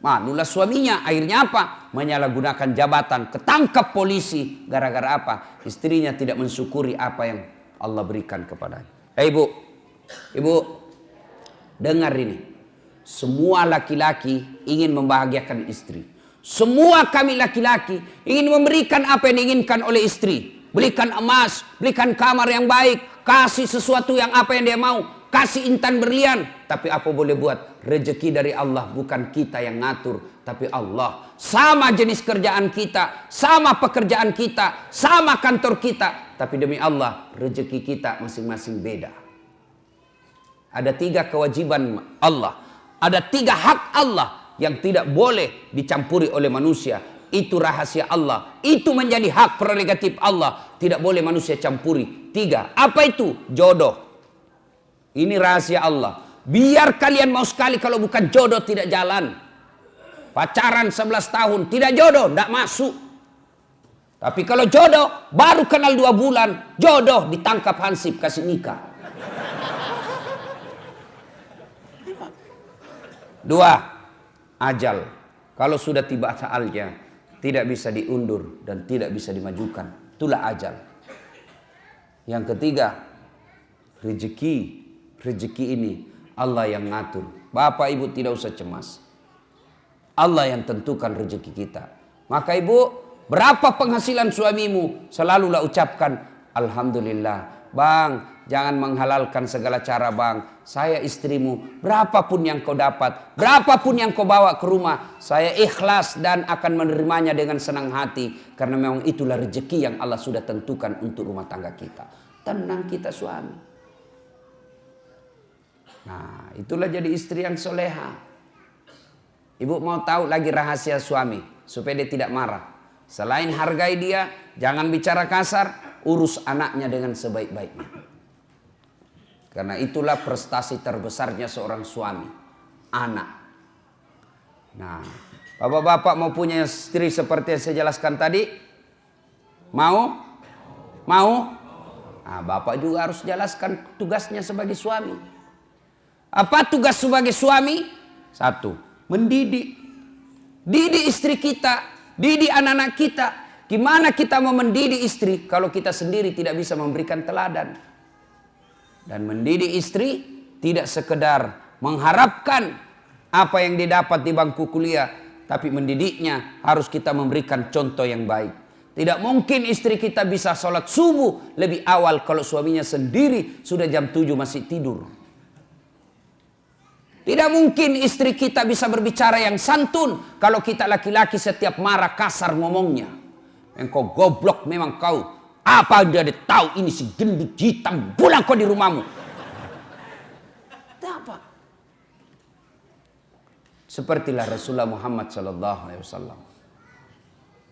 Manulah suaminya akhirnya apa? Menyalahgunakan jabatan, ketangkap polisi. Gara-gara apa? Istrinya tidak mensyukuri apa yang Allah berikan kepadanya. Hei ibu, ibu, dengar ini. Semua laki-laki ingin membahagiakan istri. Semua kami laki-laki ingin memberikan apa yang diinginkan oleh istri. Belikan emas, belikan kamar yang baik, kasih sesuatu yang apa yang dia mau, kasih intan berlian. Tapi apa boleh buat? Rezeki dari Allah bukan kita yang ngatur, tapi Allah. Sama jenis kerjaan kita, sama pekerjaan kita, sama kantor kita, tapi demi Allah, rezeki kita masing-masing beda. Ada tiga kewajiban Allah. Ada tiga hak Allah yang tidak boleh dicampuri oleh manusia. Itu rahasia Allah. Itu menjadi hak prerogatif Allah. Tidak boleh manusia campuri. Tiga. Apa itu? Jodoh. Ini rahasia Allah. Biar kalian mau sekali kalau bukan jodoh tidak jalan. Pacaran 11 tahun tidak jodoh, tidak masuk. Tapi kalau jodoh baru kenal dua bulan, jodoh ditangkap Hansip kasih nikah. Dua, ajal. Kalau sudah tiba saatnya, tidak bisa diundur dan tidak bisa dimajukan. Itulah ajal. Yang ketiga, rezeki. Rezeki ini Allah yang ngatur. Bapak ibu tidak usah cemas. Allah yang tentukan rezeki kita. Maka ibu, berapa penghasilan suamimu? Selalulah ucapkan, Alhamdulillah. Bang, Jangan menghalalkan segala cara bang. Saya istrimu, berapapun yang kau dapat, berapapun yang kau bawa ke rumah, saya ikhlas dan akan menerimanya dengan senang hati. Karena memang itulah rezeki yang Allah sudah tentukan untuk rumah tangga kita. Tenang kita suami. Nah itulah jadi istri yang soleha. Ibu mau tahu lagi rahasia suami supaya dia tidak marah. Selain hargai dia, jangan bicara kasar, urus anaknya dengan sebaik-baiknya. Karena itulah prestasi terbesarnya seorang suami. Anak. Nah, bapak-bapak mau punya istri seperti yang saya jelaskan tadi? Mau? Mau? Nah, bapak juga harus jelaskan tugasnya sebagai suami. Apa tugas sebagai suami? Satu, mendidik. Didik istri kita, didik anak-anak kita. Gimana kita mau mendidik istri kalau kita sendiri tidak bisa memberikan teladan? Dan mendidik istri tidak sekedar mengharapkan apa yang didapat di bangku kuliah. Tapi mendidiknya harus kita memberikan contoh yang baik. Tidak mungkin istri kita bisa sholat subuh lebih awal kalau suaminya sendiri sudah jam 7 masih tidur. Tidak mungkin istri kita bisa berbicara yang santun kalau kita laki-laki setiap marah kasar ngomongnya. Engkau goblok memang kau apa dia tahu ini si gendut hitam pulang kau di rumahmu. Apa? Sepertilah Rasulullah Muhammad Sallallahu Alaihi Wasallam.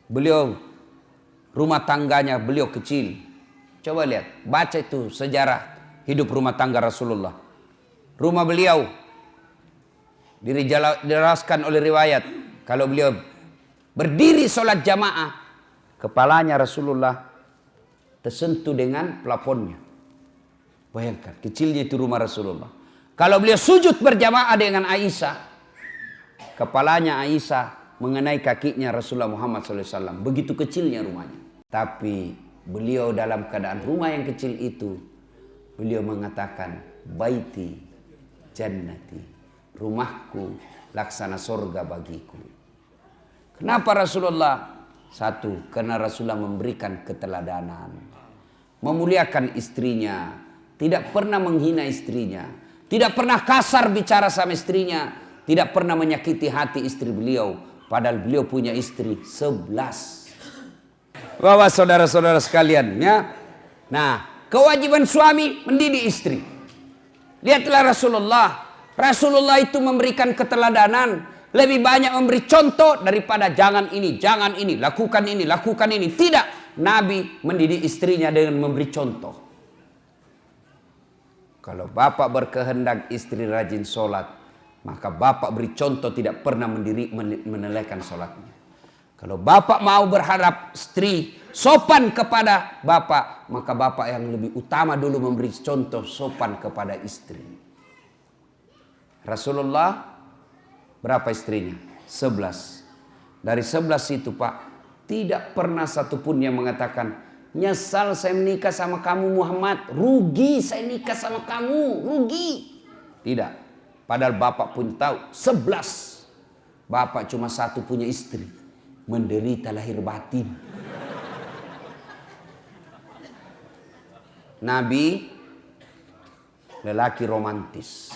Beliau rumah tangganya beliau kecil. Coba lihat, baca itu sejarah hidup rumah tangga Rasulullah. Rumah beliau dijelaskan oleh riwayat kalau beliau berdiri sholat jamaah kepalanya Rasulullah tersentuh dengan plafonnya. Bayangkan, kecilnya itu rumah Rasulullah. Kalau beliau sujud berjamaah dengan Aisyah, kepalanya Aisyah mengenai kakinya Rasulullah Muhammad SAW. Begitu kecilnya rumahnya. Tapi beliau dalam keadaan rumah yang kecil itu, beliau mengatakan, Baiti jannati, rumahku laksana sorga bagiku. Kenapa Rasulullah? Satu, karena Rasulullah memberikan keteladanan memuliakan istrinya, tidak pernah menghina istrinya, tidak pernah kasar bicara sama istrinya, tidak pernah menyakiti hati istri beliau, padahal beliau punya istri sebelas. Bapak saudara-saudara sekalian ya. Nah, kewajiban suami mendidik istri. Lihatlah Rasulullah. Rasulullah itu memberikan keteladanan. Lebih banyak memberi contoh daripada jangan ini, jangan ini, lakukan ini, lakukan ini. Tidak. Nabi mendidik istrinya dengan memberi contoh. Kalau bapak berkehendak istri rajin sholat, maka bapak beri contoh tidak pernah mendiri menelaikan sholatnya. Kalau bapak mau berharap istri sopan kepada bapak, maka bapak yang lebih utama dulu memberi contoh sopan kepada istri. Rasulullah berapa istrinya? Sebelas. Dari sebelas itu pak, tidak pernah satupun yang mengatakan, nyesal saya menikah sama kamu Muhammad. Rugi saya nikah sama kamu. Rugi. Tidak. Padahal bapak pun tahu. Sebelas. Bapak cuma satu punya istri. Menderita lahir batin. Nabi lelaki romantis.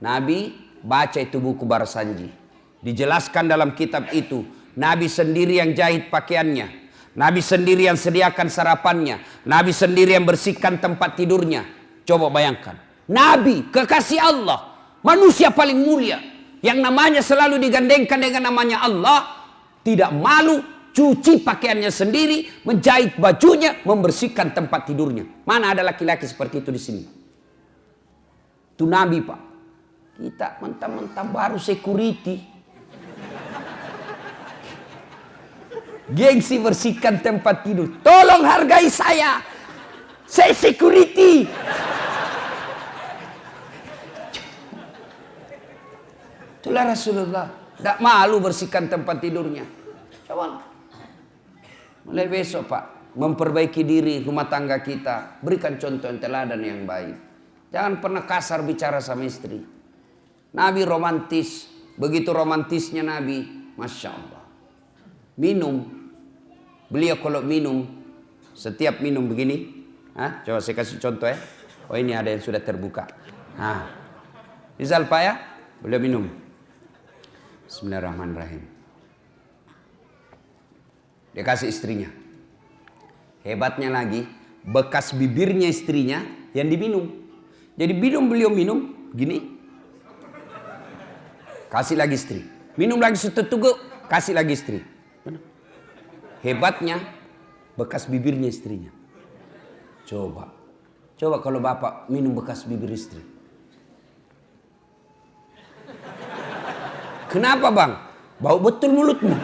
Nabi baca itu buku Barsanji. Dijelaskan dalam kitab itu Nabi sendiri yang jahit pakaiannya. Nabi sendiri yang sediakan sarapannya. Nabi sendiri yang bersihkan tempat tidurnya. Coba bayangkan. Nabi kekasih Allah. Manusia paling mulia. yang namanya selalu digandengkan dengan namanya Allah tidak malu cuci pakaiannya sendiri, menjahit bajunya, membersihkan tempat tidurnya. Mana ada laki-laki seperti itu di sini? Itu Nabi Pak. Kita mentah-mentah baru security. Gengsi bersihkan tempat tidur. Tolong hargai saya. Saya security. Itulah Rasulullah. Tidak malu bersihkan tempat tidurnya. Coba. Mulai besok Pak. Memperbaiki diri rumah tangga kita. Berikan contoh yang teladan yang baik. Jangan pernah kasar bicara sama istri. Nabi romantis. Begitu romantisnya Nabi. Masya Allah. Minum. Beliau kalau minum. Setiap minum begini. Hah? Coba saya kasih contoh ya. Oh ini ada yang sudah terbuka. Nah. Misal Pak ya. Beliau minum. Bismillahirrahmanirrahim. Dia kasih istrinya. Hebatnya lagi, bekas bibirnya istrinya yang diminum. Jadi minum beliau minum, gini. Kasih lagi istri. Minum lagi setetugu, kasih lagi istri. Hebatnya, bekas bibirnya istrinya. Coba. Coba kalau bapak minum bekas bibir istri. Kenapa bang? Bau betul mulutmu.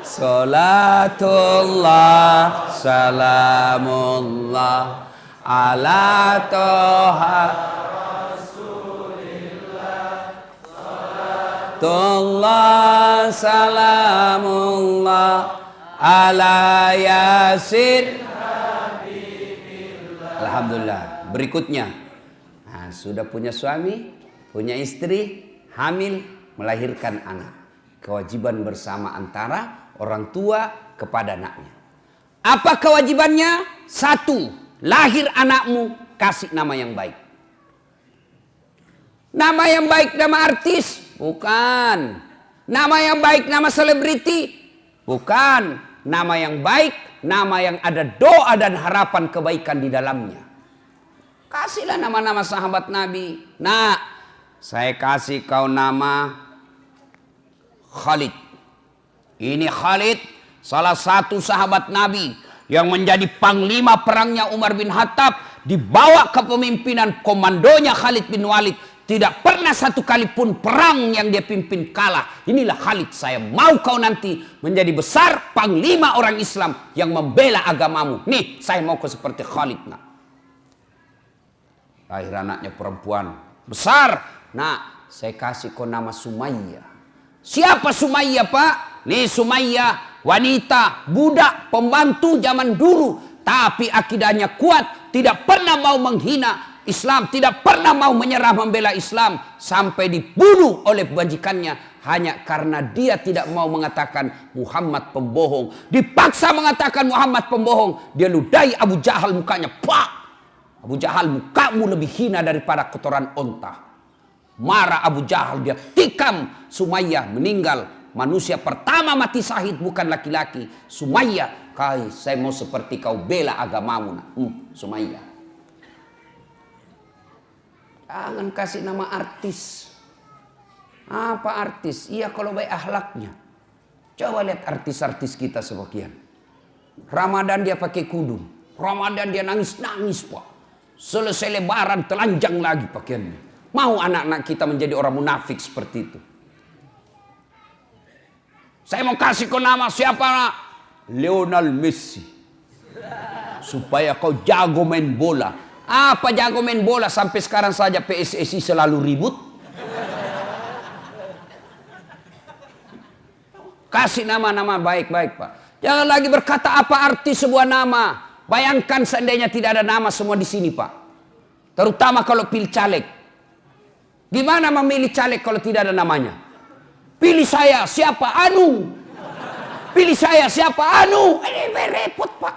Salatullah salamullah ala toha Salatullah salamullah ala Alhamdulillah berikutnya. Nah, sudah punya suami, punya istri, hamil, melahirkan anak. Kewajiban bersama antara orang tua kepada anaknya. Apa kewajibannya? Satu, lahir anakmu, kasih nama yang baik. Nama yang baik nama artis? Bukan. Nama yang baik nama selebriti? Bukan. Nama yang baik, nama yang ada doa dan harapan kebaikan di dalamnya. Kasihlah nama-nama sahabat Nabi. Nah, saya kasih kau nama Khalid. Ini Khalid salah satu sahabat Nabi yang menjadi panglima perangnya Umar bin Khattab dibawa kepemimpinan komandonya Khalid bin Walid tidak pernah satu kali pun perang yang dia pimpin kalah. Inilah Khalid saya mau kau nanti menjadi besar panglima orang Islam yang membela agamamu. Nih saya mau kau seperti Khalid. Nah. Lahir anaknya perempuan besar. Nah, saya kasih kau nama Sumaya. Siapa Sumaya pak? Nih Sumaya, wanita, budak, pembantu zaman dulu. Tapi akidahnya kuat, tidak pernah mau menghina Islam, tidak pernah mau menyerah membela Islam. Sampai dibunuh oleh bajikannya hanya karena dia tidak mau mengatakan Muhammad pembohong. Dipaksa mengatakan Muhammad pembohong. Dia ludahi Abu Jahal mukanya. Pak! Abu Jahal mukamu lebih hina daripada kotoran onta. Marah Abu Jahal dia tikam Sumayyah meninggal. Manusia pertama mati sahid bukan laki-laki. Sumayyah, kai saya mau seperti kau bela agamamu. Hmm, Sumayyah. Jangan kasih nama artis. Apa artis? Iya kalau baik ahlaknya. Coba lihat artis-artis kita sebagian. Ramadan dia pakai kudung. Ramadan dia nangis-nangis pak. Selesai lebaran telanjang lagi pakaiannya. Mau anak-anak kita menjadi orang munafik seperti itu. Saya mau kasih kau nama siapa nak? Lionel Messi. Supaya kau jago main bola. Apa jago main bola sampai sekarang saja PSSI selalu ribut? Kasih nama-nama baik-baik pak. Jangan lagi berkata apa arti sebuah nama. Bayangkan seandainya tidak ada nama semua di sini Pak. Terutama kalau pilih caleg. Gimana memilih caleg kalau tidak ada namanya? Pilih saya siapa? Anu. Pilih saya siapa? Anu. Ini repot Pak.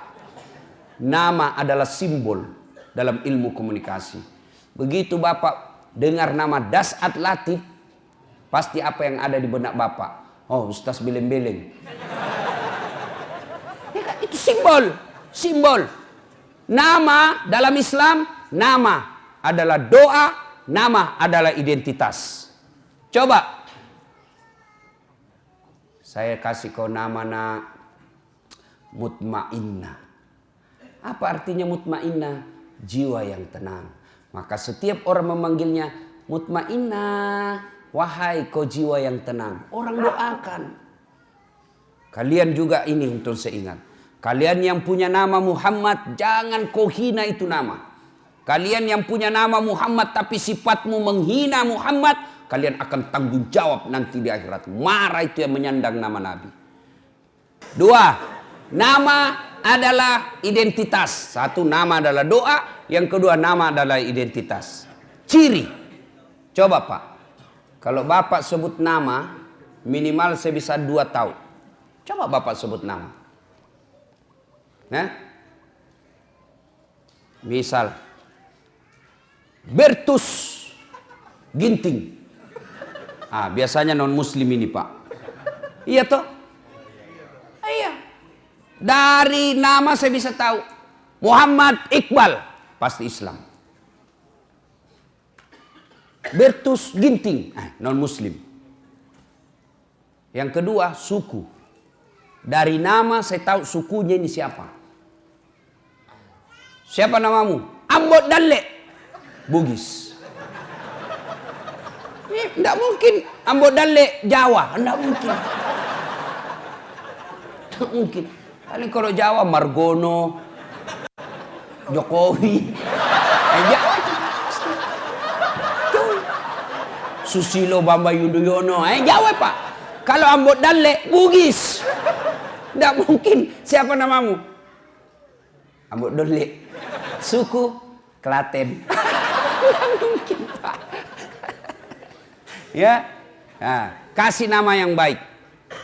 Nama adalah simbol dalam ilmu komunikasi. Begitu Bapak dengar nama Dasat Latif. Pasti apa yang ada di benak Bapak? Oh Ustaz Beleng-Beleng. Ya kan? Itu simbol simbol. Nama dalam Islam nama adalah doa, nama adalah identitas. Coba saya kasih kau nama nak mutmainnah. Apa artinya mutmainnah? Jiwa yang tenang. Maka setiap orang memanggilnya mutmainnah, wahai kau jiwa yang tenang. Orang doakan. Kalian juga ini untuk seingat. Kalian yang punya nama Muhammad, jangan kau hina itu nama. Kalian yang punya nama Muhammad tapi sifatmu menghina Muhammad, kalian akan tanggung jawab nanti di akhirat. Marah itu yang menyandang nama Nabi. Dua, nama adalah identitas. Satu nama adalah doa, yang kedua nama adalah identitas. Ciri. Coba Pak, kalau Bapak sebut nama, minimal saya bisa dua tahun. Coba Bapak sebut nama. Nah, misal Bertus Ginting. Ah, biasanya non muslim ini, Pak. Iya toh? Iya. Dari nama saya bisa tahu. Muhammad Iqbal pasti Islam. Bertus Ginting, eh, non muslim. Yang kedua, suku. Dari nama saya tahu sukunya ini siapa. Siapa namamu? Ambot Dalle. Bugis. Tidak mungkin Ambot Dalle Jawa, tidak mungkin. Tidak mungkin. Paling kalau Jawa Margono, Jokowi, eh, Jawa. Susilo Bambang Yudhoyono, eh Jawa Pak. Kalau Ambot Dalle Bugis, tidak mungkin. Siapa namamu? Ambot Dalle. Suku Klaten. Tidak mungkin Pak. Ya, nah, kasih nama yang baik.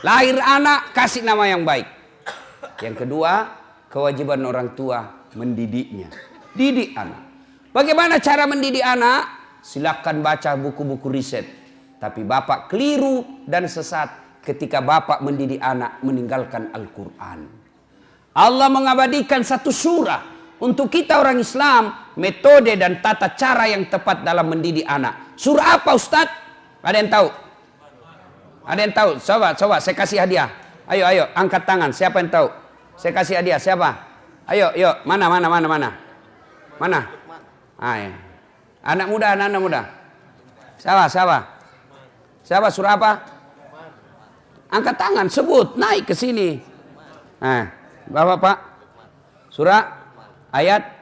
Lahir anak, kasih nama yang baik. Yang kedua, kewajiban orang tua mendidiknya. Didik anak. Bagaimana cara mendidik anak? Silahkan baca buku-buku riset. Tapi bapak keliru dan sesat ketika bapak mendidik anak meninggalkan Al-Quran. Allah mengabadikan satu surah untuk kita orang Islam metode dan tata cara yang tepat dalam mendidik anak. Surah apa Ustadz? Ada yang tahu? Ada yang tahu? Coba, coba saya kasih hadiah. Ayo, ayo, angkat tangan. Siapa yang tahu? Saya kasih hadiah. Siapa? Ayo, yuk. Mana, mana, mana, mana? Mana? Ah, ya. Anak muda, anak, anak muda. Siapa, siapa? Siapa surah apa? Angkat tangan, sebut, naik ke sini. Nah, Bapak, Pak. Surah ayat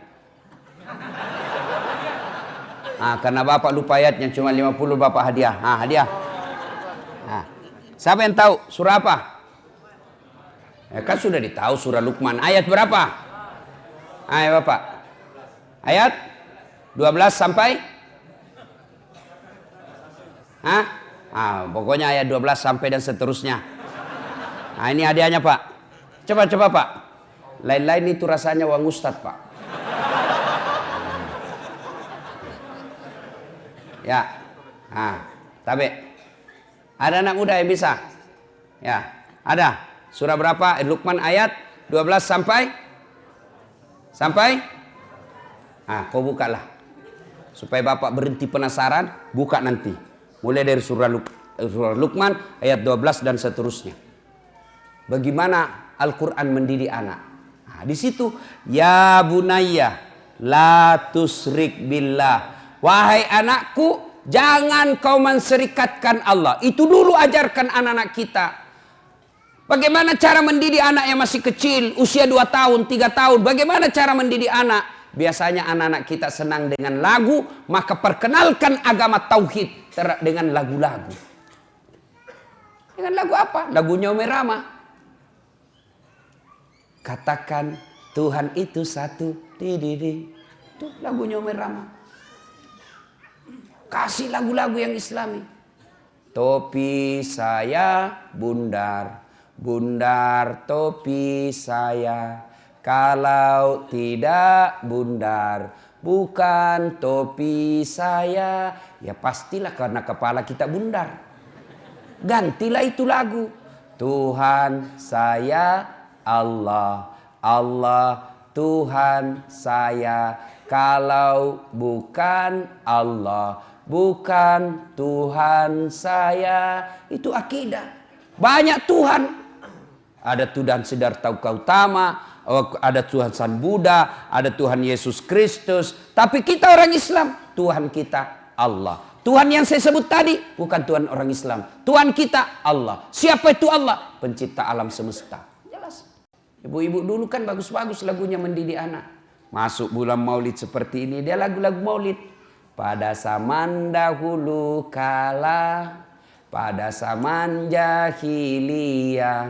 Ah, karena Bapak lupa ayatnya cuma 50 Bapak hadiah. Ah, hadiah. Ah. Siapa yang tahu surah apa? Ya kan sudah ditahu surah Luqman. Ayat berapa? Ayo Bapak. Ayat 12 sampai Hah? Ah, pokoknya ayat 12 sampai dan seterusnya. Nah, ini hadiahnya, Pak. Coba coba, Pak. Lain-lain itu rasanya uang ustadz, Pak. Ya. Nah, tapi ada anak muda yang bisa? Ya, ada. Surah berapa? Luqman ayat 12 sampai sampai Ah, kau bukalah. Supaya Bapak berhenti penasaran, buka nanti. Mulai dari surah, Luk surah Luqman ayat 12 dan seterusnya. Bagaimana Al-Qur'an mendidik anak? Nah, di situ ya bunayya la tusrik billah Wahai anakku, jangan kau menserikatkan Allah. Itu dulu ajarkan anak-anak kita. Bagaimana cara mendidik anak yang masih kecil, usia 2 tahun, 3 tahun. Bagaimana cara mendidik anak? Biasanya anak-anak kita senang dengan lagu, maka perkenalkan agama tauhid dengan lagu-lagu. Dengan lagu apa? Lagunya Rama. Katakan Tuhan itu satu. Di, di, di. Itu lagunya Rama. Kasih lagu-lagu yang islami. Topi saya bundar, bundar topi saya. Kalau tidak bundar, bukan topi saya. Ya pastilah karena kepala kita bundar. Gantilah itu lagu. Tuhan saya Allah, Allah Tuhan saya Kalau bukan Allah, bukan Tuhan saya. Itu akidah. Banyak Tuhan. Ada Tuhan Siddhartha Gautama, ada Tuhan San Buddha, ada Tuhan Yesus Kristus. Tapi kita orang Islam, Tuhan kita Allah. Tuhan yang saya sebut tadi bukan Tuhan orang Islam. Tuhan kita Allah. Siapa itu Allah? Pencipta alam semesta. Jelas. Ibu-ibu dulu kan bagus-bagus lagunya mendidik anak. Masuk bulan maulid seperti ini, dia lagu-lagu maulid. Pada zaman dahulu kala, pada zaman jahiliyah,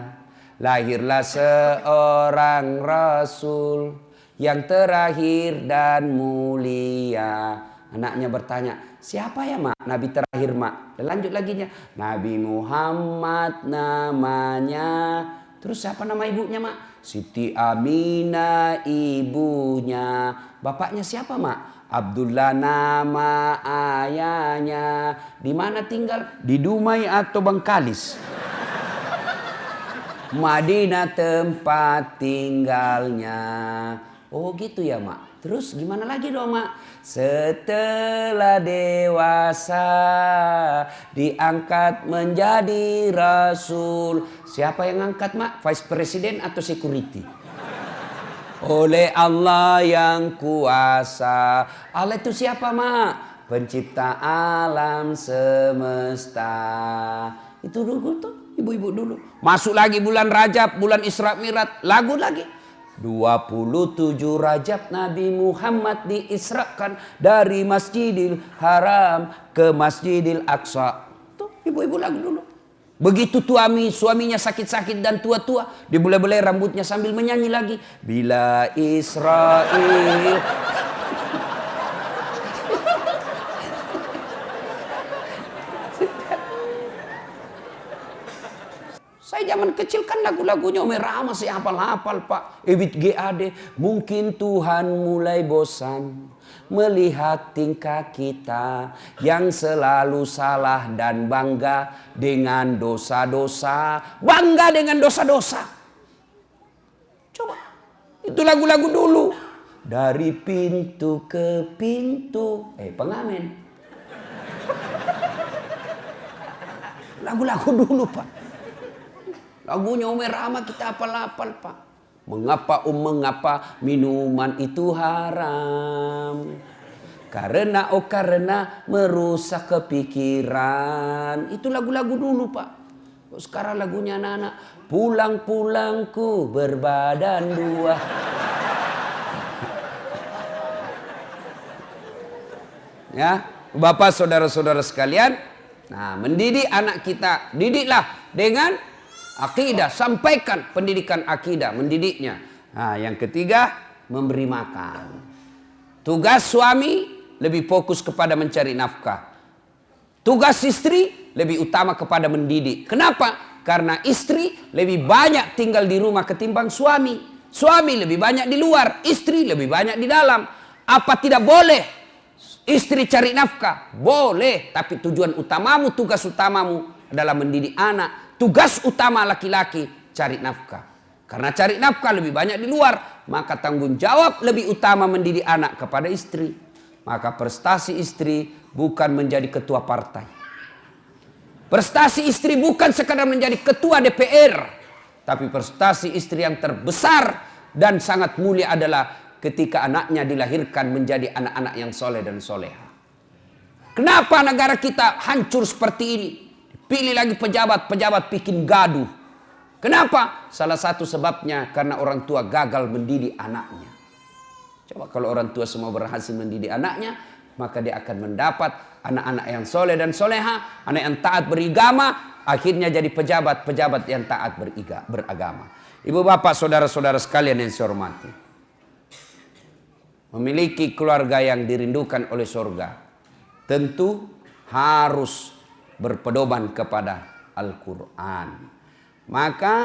lahirlah seorang rasul yang terakhir dan mulia. Anaknya bertanya, siapa ya mak? Nabi terakhir mak. Dan lanjut lagi Nabi Muhammad namanya. Terus siapa nama ibunya mak? Siti Aminah ibunya. Bapaknya siapa mak? Abdullah nama ayahnya. Di mana tinggal? Di Dumai atau Bangkalis? Madinah tempat tinggalnya. Oh gitu ya mak. Terus gimana lagi dong mak? Setelah dewasa diangkat menjadi rasul. Siapa yang angkat mak? Vice President atau security? Oleh Allah yang kuasa. Allah itu siapa mak? Pencipta alam semesta. Itu dulu tuh ibu-ibu dulu. Masuk lagi bulan Rajab, bulan Isra Mirat, lagu lagi. 27 Rajab Nabi Muhammad diisrakan dari Masjidil Haram ke Masjidil Aqsa. Tuh ibu-ibu lagu dulu. Begitu tuami suaminya sakit-sakit dan tua-tua, dibelai-belai rambutnya sambil menyanyi lagi. Bila Israel Saya zaman kecil kan lagu-lagunya Ome Rama saya hafal-hafal Pak. Ebit GAD. Mungkin Tuhan mulai bosan melihat tingkah kita yang selalu salah dan bangga dengan dosa-dosa. Bangga dengan dosa-dosa. Coba. Itu lagu-lagu dulu. Dari pintu ke pintu. Eh pengamen. Lagu-lagu dulu Pak. Lagunya Umar Rama kita apal-apal pak. Mengapa um mengapa minuman itu haram? Karena oh karena merusak kepikiran. Itu lagu-lagu dulu pak. Sekarang lagunya anak-anak. Pulang-pulangku berbadan dua. ya, Bapak saudara-saudara sekalian. Nah, mendidik anak kita, didiklah dengan Akidah, sampaikan pendidikan akidah, mendidiknya. Nah, yang ketiga, memberi makan. Tugas suami lebih fokus kepada mencari nafkah. Tugas istri lebih utama kepada mendidik. Kenapa? Karena istri lebih banyak tinggal di rumah ketimbang suami. Suami lebih banyak di luar, istri lebih banyak di dalam. Apa tidak boleh istri cari nafkah? Boleh, tapi tujuan utamamu, tugas utamamu adalah mendidik anak Tugas utama laki-laki cari nafkah. Karena cari nafkah lebih banyak di luar, maka tanggung jawab lebih utama mendidik anak kepada istri. Maka prestasi istri bukan menjadi ketua partai. Prestasi istri bukan sekadar menjadi ketua DPR, tapi prestasi istri yang terbesar dan sangat mulia adalah ketika anaknya dilahirkan menjadi anak-anak yang soleh dan soleha. Kenapa negara kita hancur seperti ini? Pilih lagi pejabat-pejabat bikin gaduh. Kenapa? Salah satu sebabnya karena orang tua gagal mendidik anaknya. Coba kalau orang tua semua berhasil mendidik anaknya, maka dia akan mendapat anak-anak yang soleh dan soleha, anak yang taat beragama, akhirnya jadi pejabat-pejabat yang taat beriga, beragama. Ibu bapak saudara-saudara sekalian yang saya hormati. Memiliki keluarga yang dirindukan oleh surga. Tentu harus berpedoman kepada Al-Quran. Maka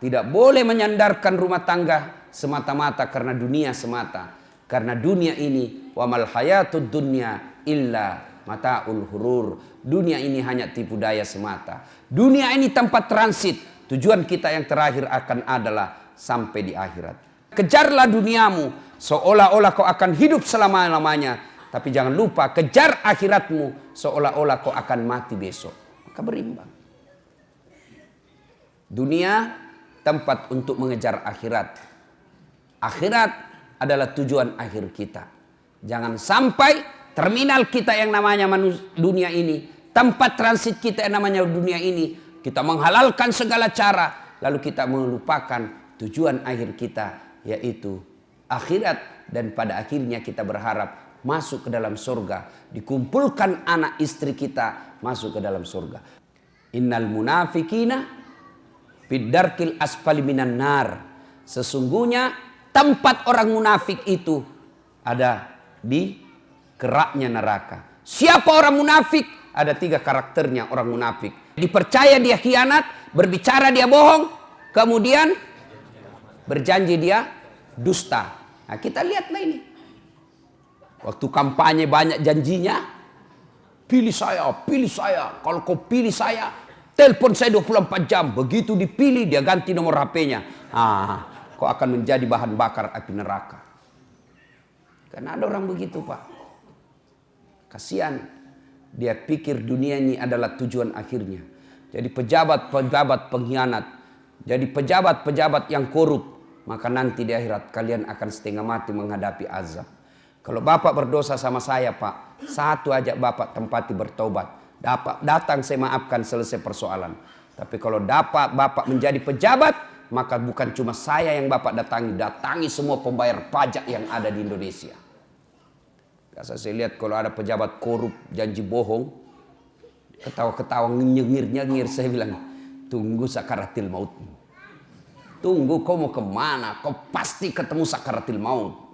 tidak boleh menyandarkan rumah tangga semata-mata karena dunia semata. Karena dunia ini wamal hayatud dunya illa mataul hurur. Dunia ini hanya tipu daya semata. Dunia ini tempat transit. Tujuan kita yang terakhir akan adalah sampai di akhirat. Kejarlah duniamu seolah-olah kau akan hidup selama-lamanya. Tapi jangan lupa kejar akhiratmu seolah-olah kau akan mati besok. Maka berimbang. Dunia tempat untuk mengejar akhirat. Akhirat adalah tujuan akhir kita. Jangan sampai terminal kita yang namanya dunia ini, tempat transit kita yang namanya dunia ini, kita menghalalkan segala cara, lalu kita melupakan tujuan akhir kita, yaitu akhirat. Dan pada akhirnya kita berharap masuk ke dalam surga, dikumpulkan anak istri kita masuk ke dalam surga. Innal munafikina Bidarkil asfali minan nar. Sesungguhnya tempat orang munafik itu ada di keraknya neraka. Siapa orang munafik? Ada tiga karakternya orang munafik. Dipercaya dia khianat, berbicara dia bohong, kemudian berjanji dia dusta. Nah kita lihatlah ini. Waktu kampanye banyak janjinya, pilih saya, pilih saya. Kalau kau pilih saya, Telepon saya 24 jam. Begitu dipilih dia ganti nomor HP-nya. Ah, kau akan menjadi bahan bakar api neraka. Karena ada orang begitu pak. Kasihan. Dia pikir dunia ini adalah tujuan akhirnya. Jadi pejabat-pejabat pengkhianat. Jadi pejabat-pejabat yang korup. Maka nanti di akhirat kalian akan setengah mati menghadapi azab. Kalau bapak berdosa sama saya pak. Satu aja bapak tempati bertobat dapat datang saya maafkan selesai persoalan. Tapi kalau dapat Bapak menjadi pejabat, maka bukan cuma saya yang Bapak datangi, datangi semua pembayar pajak yang ada di Indonesia. Biasa saya lihat kalau ada pejabat korup, janji bohong, ketawa-ketawa nyengir-nyengir, saya bilang, tunggu sakaratil maut. Tunggu kau mau ke mana, kau pasti ketemu sakaratil maut.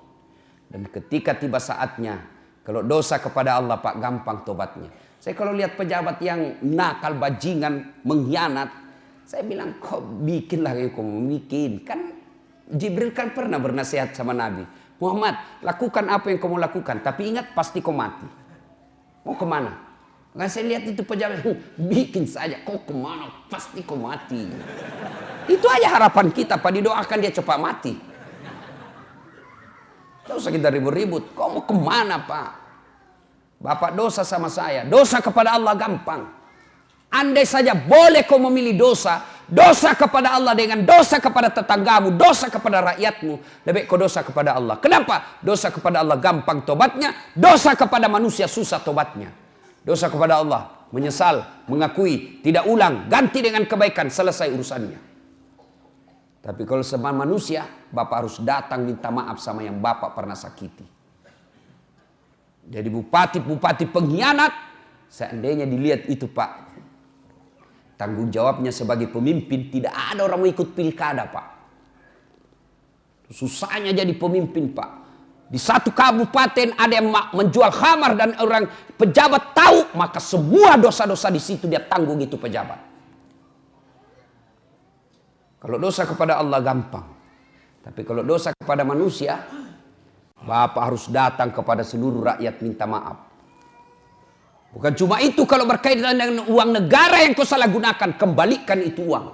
Dan ketika tiba saatnya, kalau dosa kepada Allah Pak gampang tobatnya. Saya kalau lihat pejabat yang nakal, bajingan, mengkhianat, saya bilang kok bikin lah yang kau bikin. Kan Jibril kan pernah bernasihat sama Nabi. Muhammad, lakukan apa yang kamu lakukan. Tapi ingat pasti kau mati. Mau ke mana? Nggak saya lihat itu pejabat, bikin saja. Kau ke mana? Pasti kau mati. Itu aja harapan kita, Pak. Didoakan dia cepat mati. Tidak usah kita ribut-ribut. Kau mau ke mana, Pak? Bapak dosa sama saya. Dosa kepada Allah gampang. Andai saja boleh kau memilih dosa. Dosa kepada Allah dengan dosa kepada tetanggamu. Dosa kepada rakyatmu. Lebih kau dosa kepada Allah. Kenapa? Dosa kepada Allah gampang tobatnya. Dosa kepada manusia susah tobatnya. Dosa kepada Allah. Menyesal, mengakui, tidak ulang. Ganti dengan kebaikan. Selesai urusannya. Tapi kalau sama manusia, Bapak harus datang minta maaf sama yang Bapak pernah sakiti. Jadi bupati-bupati pengkhianat, seandainya dilihat itu Pak, tanggung jawabnya sebagai pemimpin tidak ada orang mau ikut pilkada Pak. Susahnya jadi pemimpin Pak. Di satu kabupaten ada yang menjual khamar dan orang pejabat tahu, maka semua dosa-dosa di situ dia tanggung itu pejabat. Kalau dosa kepada Allah gampang. Tapi kalau dosa kepada manusia, Bapak harus datang kepada seluruh rakyat minta maaf. Bukan cuma itu kalau berkaitan dengan uang negara yang kau salah gunakan, kembalikan itu uang.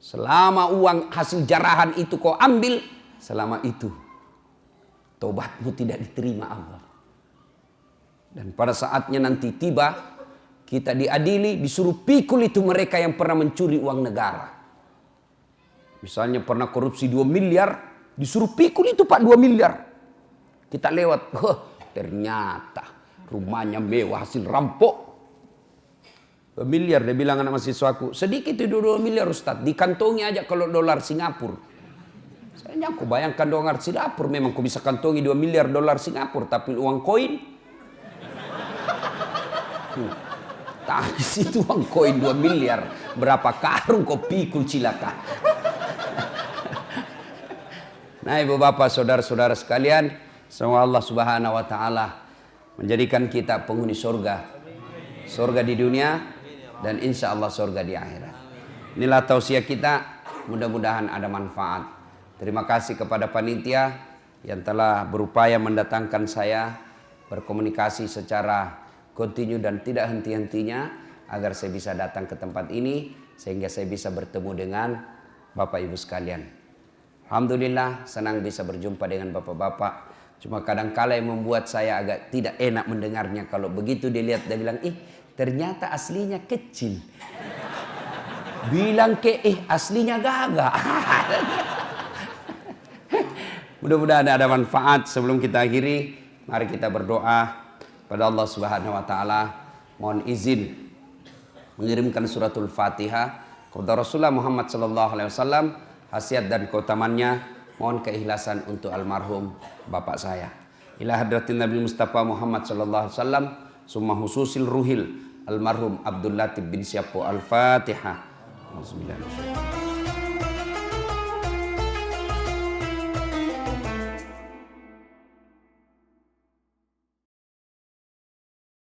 Selama uang hasil jarahan itu kau ambil, selama itu tobatmu tidak diterima Allah. Dan pada saatnya nanti tiba, kita diadili, disuruh pikul itu mereka yang pernah mencuri uang negara. Misalnya pernah korupsi 2 miliar, Disuruh pikul itu Pak 2 miliar. Kita lewat, huh, ternyata rumahnya mewah hasil rampok. 2 miliar dia bilang anak mahasiswaku. Sedikit itu 2 miliar Ustaz. Dikantongi aja kalau dolar Singapura. Saya aku bayangkan dolar Singapura. Memang aku bisa kantongi 2 miliar dolar Singapura. Tapi uang koin. Hmm. Tangis itu uang koin 2 miliar. Berapa karung kau pikul cilaka. Nah ibu bapak saudara-saudara sekalian. Semoga Allah subhanahu wa ta'ala menjadikan kita penghuni surga. Surga di dunia dan insya Allah surga di akhirat. Inilah tausiah kita. Mudah-mudahan ada manfaat. Terima kasih kepada panitia yang telah berupaya mendatangkan saya berkomunikasi secara kontinu dan tidak henti-hentinya agar saya bisa datang ke tempat ini sehingga saya bisa bertemu dengan Bapak Ibu sekalian. Alhamdulillah senang bisa berjumpa dengan bapak-bapak. Cuma kadang kala yang membuat saya agak tidak enak mendengarnya. Kalau begitu dilihat dia bilang, ih ternyata aslinya kecil. Bilang ke, eh aslinya gagah. Mudah-mudahan ada manfaat sebelum kita akhiri. Mari kita berdoa pada Allah Subhanahu wa taala. Mohon izin mengirimkan suratul Fatihah kepada Rasulullah Muhammad sallallahu alaihi wasallam khasiat dan keutamannya mohon keikhlasan untuk almarhum bapak saya. Ila hadratin Nabi Mustafa Muhammad sallallahu alaihi wasallam summa hususil ruhil almarhum Abdul Latif bin Syapo al-Fatihah. Bismillahirrahmanirrahim